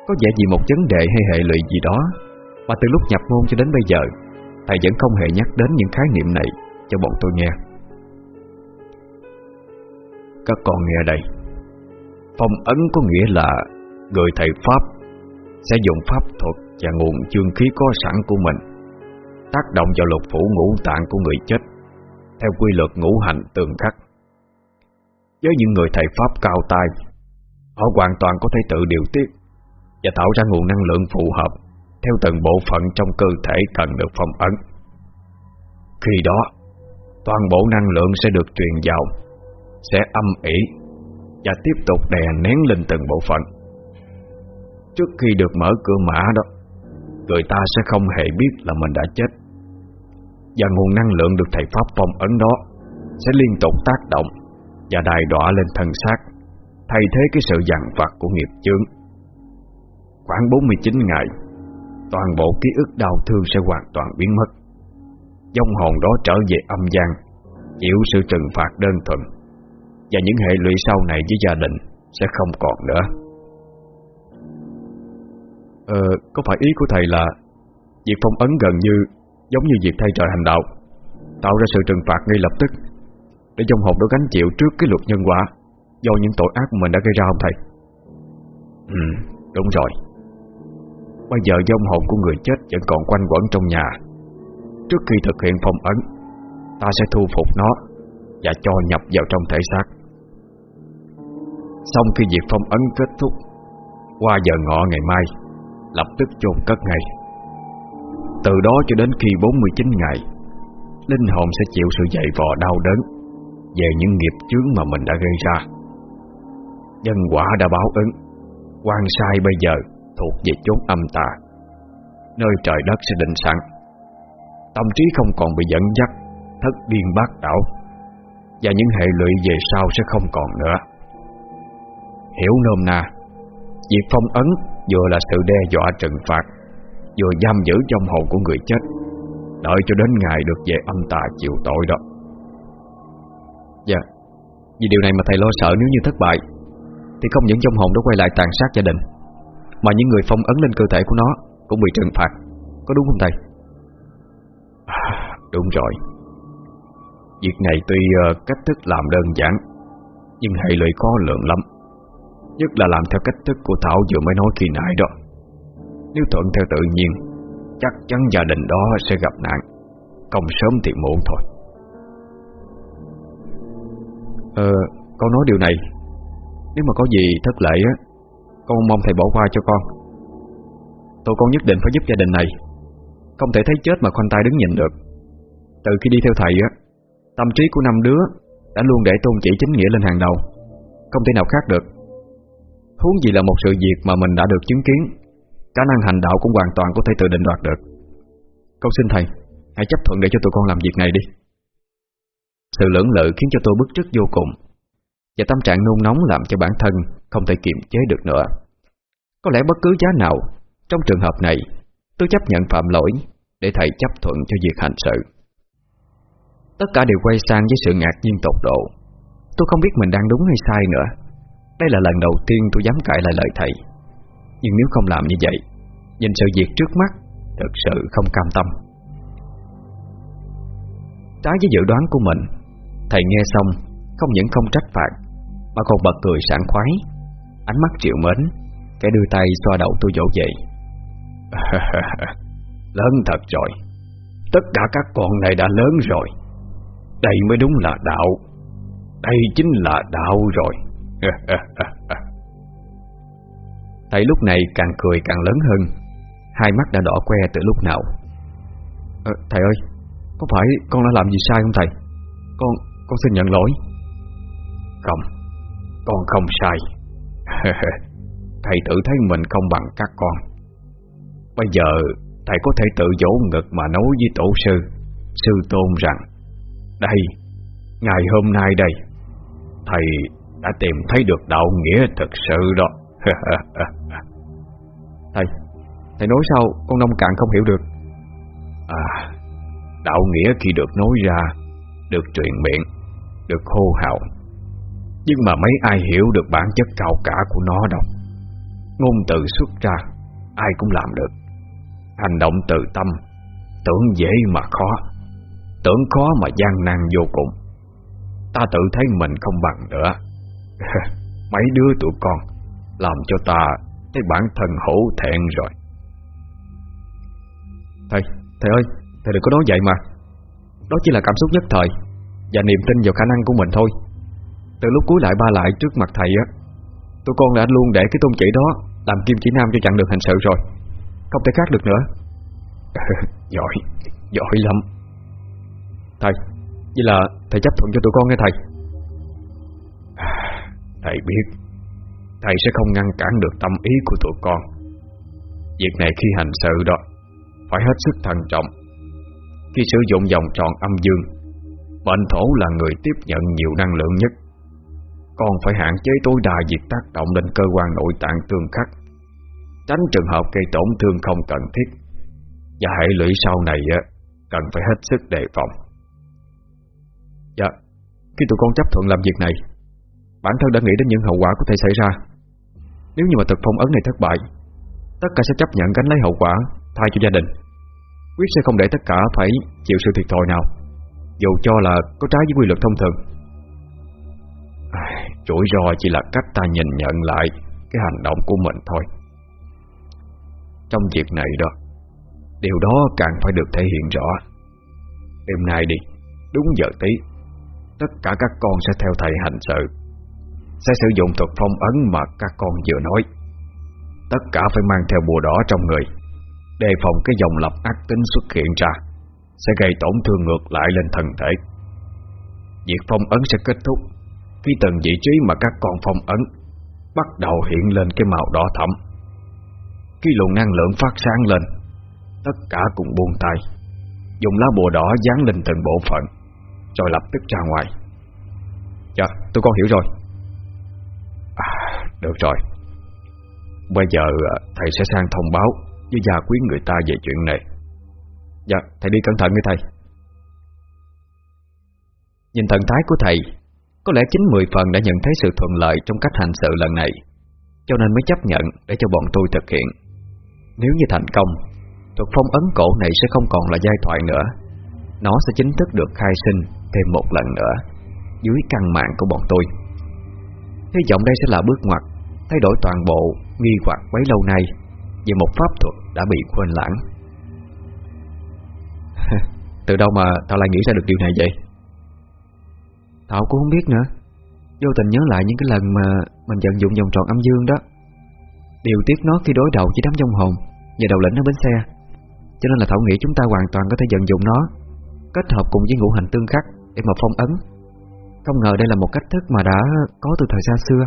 Có vẻ gì một vấn đề hay hệ lụy gì đó, Mà từ lúc nhập môn cho đến bây giờ, Thầy vẫn không hề nhắc đến những khái niệm này cho bọn tôi nghe. Các con nghe đây. Phong ấn có nghĩa là Người thầy Pháp Sẽ dùng pháp thuật và nguồn chương khí có sẵn của mình, Tác động vào lục phủ ngũ tạng của người chết. Theo quy luật ngũ hành tường khắc. Với những người thầy Pháp cao tay Họ hoàn toàn có thể tự điều tiết Và tạo ra nguồn năng lượng phù hợp Theo từng bộ phận trong cơ thể cần được phong ấn. Khi đó, Toàn bộ năng lượng sẽ được truyền vào, Sẽ âm ỉ Và tiếp tục đè nén lên từng bộ phận. Trước khi được mở cửa mã đó, Người ta sẽ không hề biết là mình đã chết. Và nguồn năng lượng được thầy Pháp phong ấn đó Sẽ liên tục tác động Và đài đọa lên thân xác Thay thế cái sự dằn vặt của nghiệp chướng. Khoảng 49 ngày Toàn bộ ký ức đau thương sẽ hoàn toàn biến mất. Dông hồn đó trở về âm gian Chịu sự trừng phạt đơn thuần Và những hệ lụy sau này với gia đình Sẽ không còn nữa. Ờ, có phải ý của thầy là Việc phong ấn gần như Giống như việc thay trời hành đạo Tạo ra sự trừng phạt ngay lập tức Để dòng hồn đó gánh chịu trước cái luật nhân quả Do những tội ác mình đã gây ra không thầy? Ừ, đúng rồi. Bây giờ dông hồn của người chết Vẫn còn quanh quẩn trong nhà. Trước khi thực hiện phong ấn Ta sẽ thu phục nó Và cho nhập vào trong thể xác. Xong khi việc phong ấn kết thúc Qua giờ ngọ ngày mai Lập tức chôn cất ngay từ đó cho đến khi 49 ngày, Linh hồn sẽ chịu sự dày vò đau đớn Về những nghiệp chướng mà mình đã gây ra. Nhân quả đã báo ứng, quan sai bây giờ thuộc về chốn âm tà, Nơi trời đất sẽ định sẵn. Tâm trí không còn bị dẫn dắt, Thất điên bát đảo, Và những hệ lụy về sau sẽ không còn nữa. Hiểu nôm na, Việc phong ấn vừa là sự đe dọa trừng phạt Vừa giam giữ trong hồn của người chết, Đợi cho đến ngày được về âm tà chịu tội đó. Dạ Vì điều này mà thầy lo sợ nếu như thất bại, Thì không những trong hồn đó quay lại tàn sát gia đình, Mà những người phong ấn lên cơ thể của nó Cũng bị trừng phạt. Có đúng không thầy? Đúng rồi. Việc này tuy ờ, cách thức làm đơn giản, Nhưng hệ lụy khó lượng lắm. Nhất là làm theo cách thức của Thảo vừa mới nói khi nãy đó. Nếu thuận theo tự nhiên Chắc chắn gia đình đó sẽ gặp nạn. Không sớm thì muộn thôi. Ờ, con nói điều này. Nếu mà có gì thất lễ á Con mong thầy bỏ qua cho con. Tụi con nhất định phải giúp gia đình này. Không thể thấy chết mà khoanh tay đứng nhìn được. Từ khi đi theo thầy á Tâm trí của năm đứa Đã luôn để tôn chỉ chính nghĩa lên hàng đầu. Không thể nào khác được. Huống gì là một sự việc mà mình đã được chứng kiến. Khả năng hành đạo cũng hoàn toàn có thể tự định đoạt được. Con xin thầy, Hãy chấp thuận để cho tụi con làm việc này đi. Sự lưỡng lự khiến cho tôi bức rứt vô cùng, Và tâm trạng nôn nóng làm cho bản thân Không thể kiềm chế được nữa. Có lẽ bất cứ giá nào, Trong trường hợp này, Tôi chấp nhận phạm lỗi Để thầy chấp thuận cho việc hành sự. Tất cả đều quay sang với sự ngạc nhiên tột độ. Tôi không biết mình đang đúng hay sai nữa. Đây là lần đầu tiên tôi dám cãi lại lời thầy. Nhưng nếu không làm như vậy, Nhìn sự việc trước mắt Thực sự không cam tâm. Trái với dự đoán của mình, Thầy nghe xong, Không những không trách phạt, Mà còn bật cười sảng khoái. Ánh mắt triệu mến, Kẻ đưa tay xoa đầu tôi dỗ dậy. Lớn thật rồi. Tất cả các con này đã lớn rồi. Đây mới đúng là đạo. Đây chính là đạo rồi. Thầy lúc này càng cười càng lớn hơn. Hai mắt đã đỏ que từ lúc nào. À, Thầy ơi Có phải con đã làm gì sai không thầy? Con con xin nhận lỗi. Không Con không sai. Thầy tự thấy mình không bằng các con. Bây giờ Thầy có thể tự dỗ ngực mà nói với tổ sư Sư tôn rằng Đây Ngày hôm nay đây Thầy đã tìm thấy được đạo nghĩa thật sự đó Thầy Thầy nói sao? Con nông cạn không hiểu được. À Đạo nghĩa khi được nói ra, Được truyền miệng, Được hô hào. Nhưng mà mấy ai hiểu được bản chất cao cả của nó đâu. Ngôn từ xuất ra, Ai cũng làm được. Hành động từ tâm, Tưởng dễ mà khó. Tưởng khó mà gian nan vô cùng. Ta tự thấy mình không bằng nữa. Mấy đứa tụi con, Làm cho ta Thấy bản thân hổ thẹn rồi. Thầy, thầy ơi Thầy đừng có nói vậy mà. Đó chỉ là cảm xúc nhất thời Và niềm tin vào khả năng của mình thôi. Từ lúc cuối lại ba lại trước mặt thầy á Tụi con đã luôn để cái tôn chỉ đó Làm kim chỉ nam cho chặn được hành sự rồi. Không thể khác được nữa. Giỏi, giỏi lắm. Thầy, vậy là thầy chấp thuận cho tụi con nghe thầy. Thầy biết. Thầy sẽ không ngăn cản được tâm ý của tụi con. Việc này khi hành sự đó, Phải hết sức thận trọng. Khi sử dụng vòng tròn âm dương Mệnh thổ là người tiếp nhận nhiều năng lượng nhất. Còn phải hạn chế tối đa việc tác động lên cơ quan nội tạng tương khắc, Tránh trường hợp gây tổn thương không cần thiết. Và hệ lụy sau này Cần phải hết sức đề phòng. Dạ Khi tụi con chấp thuận làm việc này, Bản thân đã nghĩ đến những hậu quả có thể xảy ra. Nếu như mà thực phong ấn này thất bại Tất cả sẽ chấp nhận gánh lấy hậu quả Thay cho gia đình. Quyết sẽ không để tất cả phải chịu sự thiệt thòi nào Dù cho là có trái với quy luật thông thường. À, Rủi ro chỉ là cách ta nhìn nhận lại Cái hành động của mình thôi. Trong việc này đó Điều đó càng phải được thể hiện rõ. Đêm nay đi Đúng giờ tí Tất cả các con sẽ theo thầy hành sự. Sẽ sử dụng thuật phong ấn mà các con vừa nói. Tất cả phải mang theo bùa đỏ trong người, Đề phòng cái dòng lập ác tính xuất hiện ra, Sẽ gây tổn thương ngược lại lên thân thể. Việc phong ấn sẽ kết thúc Khi từng vị trí mà các con phong ấn Bắt đầu hiện lên cái màu đỏ thẫm. Khi luồng năng lượng phát sáng lên, Tất cả cùng buông tay, Dùng lá bùa đỏ dán lên từng bộ phận, Rồi lập tức ra ngoài. Dạ tôi con hiểu rồi. Được rồi. Bây giờ à, thầy sẽ sang thông báo Với gia quyến người ta về chuyện này. Dạ thầy đi cẩn thận đi thầy. Nhìn thần thái của thầy, Có lẽ chính mười phần đã nhận thấy sự thuận lợi Trong cách hành sự lần này, Cho nên mới chấp nhận để cho bọn tôi thực hiện. Nếu như thành công, Thuật phong ấn cổ này sẽ không còn là giai thoại nữa. Nó sẽ chính thức được khai sinh Thêm một lần nữa, Dưới căn mạng của bọn tôi. Hy vọng đây sẽ là bước ngoặt Thay đổi toàn bộ nghi hoặc bấy lâu nay Về một pháp thuật đã bị quên lãng. Từ đâu mà tao lại nghĩ ra được điều này vậy? Tao cũng không biết nữa. Vô tình nhớ lại những cái lần mà Mình vận dụng vòng tròn âm dương đó. Điều tiếp nó khi đối đầu với đám dông hồn Và đầu lĩnh ở bến xe. Cho nên là Thảo nghĩ chúng ta hoàn toàn có thể vận dụng nó, Kết hợp cùng với ngũ hành tương khắc Để mà phong ấn. Không ngờ đây là một cách thức mà đã có từ thời xa xưa.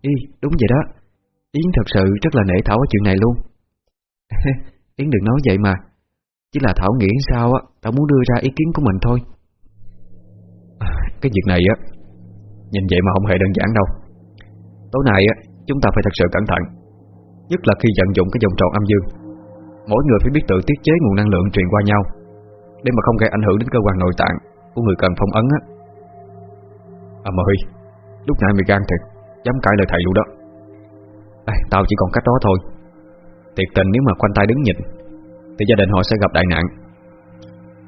Y, đúng vậy đó. Yến thật sự rất là nể Thảo ở chuyện này luôn. Yến đừng nói vậy mà. Chỉ là Thảo nghĩ sao á Thảo muốn đưa ra ý kiến của mình thôi. Cái việc này á Nhìn vậy mà không hề đơn giản đâu. Tối nay á Chúng ta phải thật sự cẩn thận Nhất là khi vận dụng cái vòng tròn âm dương. Mỗi người phải biết tự tiết chế nguồn năng lượng truyền qua nhau Để mà không gây ảnh hưởng đến cơ quan nội tạng Của người cần phong ấn á. À mà Huy Lúc nãy mày gan thiệt Dám cãi lời thầy luôn đó. À, Tao chỉ còn cách đó thôi. Thiệt tình nếu mà quanh tay đứng nhìn Thì gia đình họ sẽ gặp đại nạn.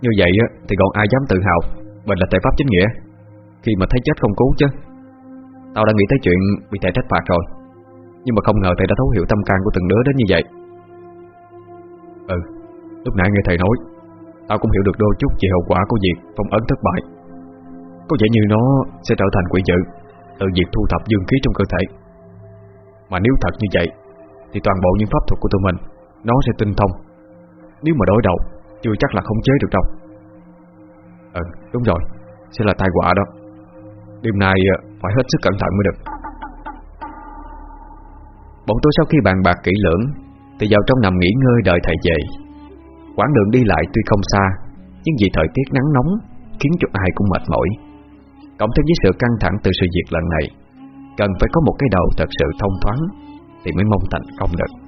Như vậy thì còn ai dám tự hào Mình là tệ pháp chính nghĩa Khi mà thấy chết không cứu chứ? Tao đã nghĩ tới chuyện bị thầy trách phạt rồi Nhưng mà không ngờ thầy đã thấu hiểu tâm can của từng đứa đến như vậy. Ừ Lúc nãy nghe thầy nói Tao cũng hiểu được đôi chút về hậu quả của việc phong ấn thất bại. Có vẻ như nó sẽ trở thành quỷ dữ. Từ việc thu thập dương khí trong cơ thể. Mà nếu thật như vậy, Thì toàn bộ những pháp thuật của tụi mình, Nó sẽ tinh thông. Nếu mà đối đầu Chưa chắc là không chế được đâu. Ừ đúng rồi, Sẽ là tai họa đó. Đêm nay ờ, phải hết sức cẩn thận mới được. Bọn tôi sau khi bàn bạc kỹ lưỡng, Thì vào trong nằm nghỉ ngơi đợi thầy về. Quãng đường đi lại tuy không xa, Nhưng vì thời tiết nắng nóng, Khiến cho ai cũng mệt mỏi. Cộng thêm với sự căng thẳng từ sự việc lần này, Cần phải có một cái đầu thật sự thông thoáng Thì mới mong thành công được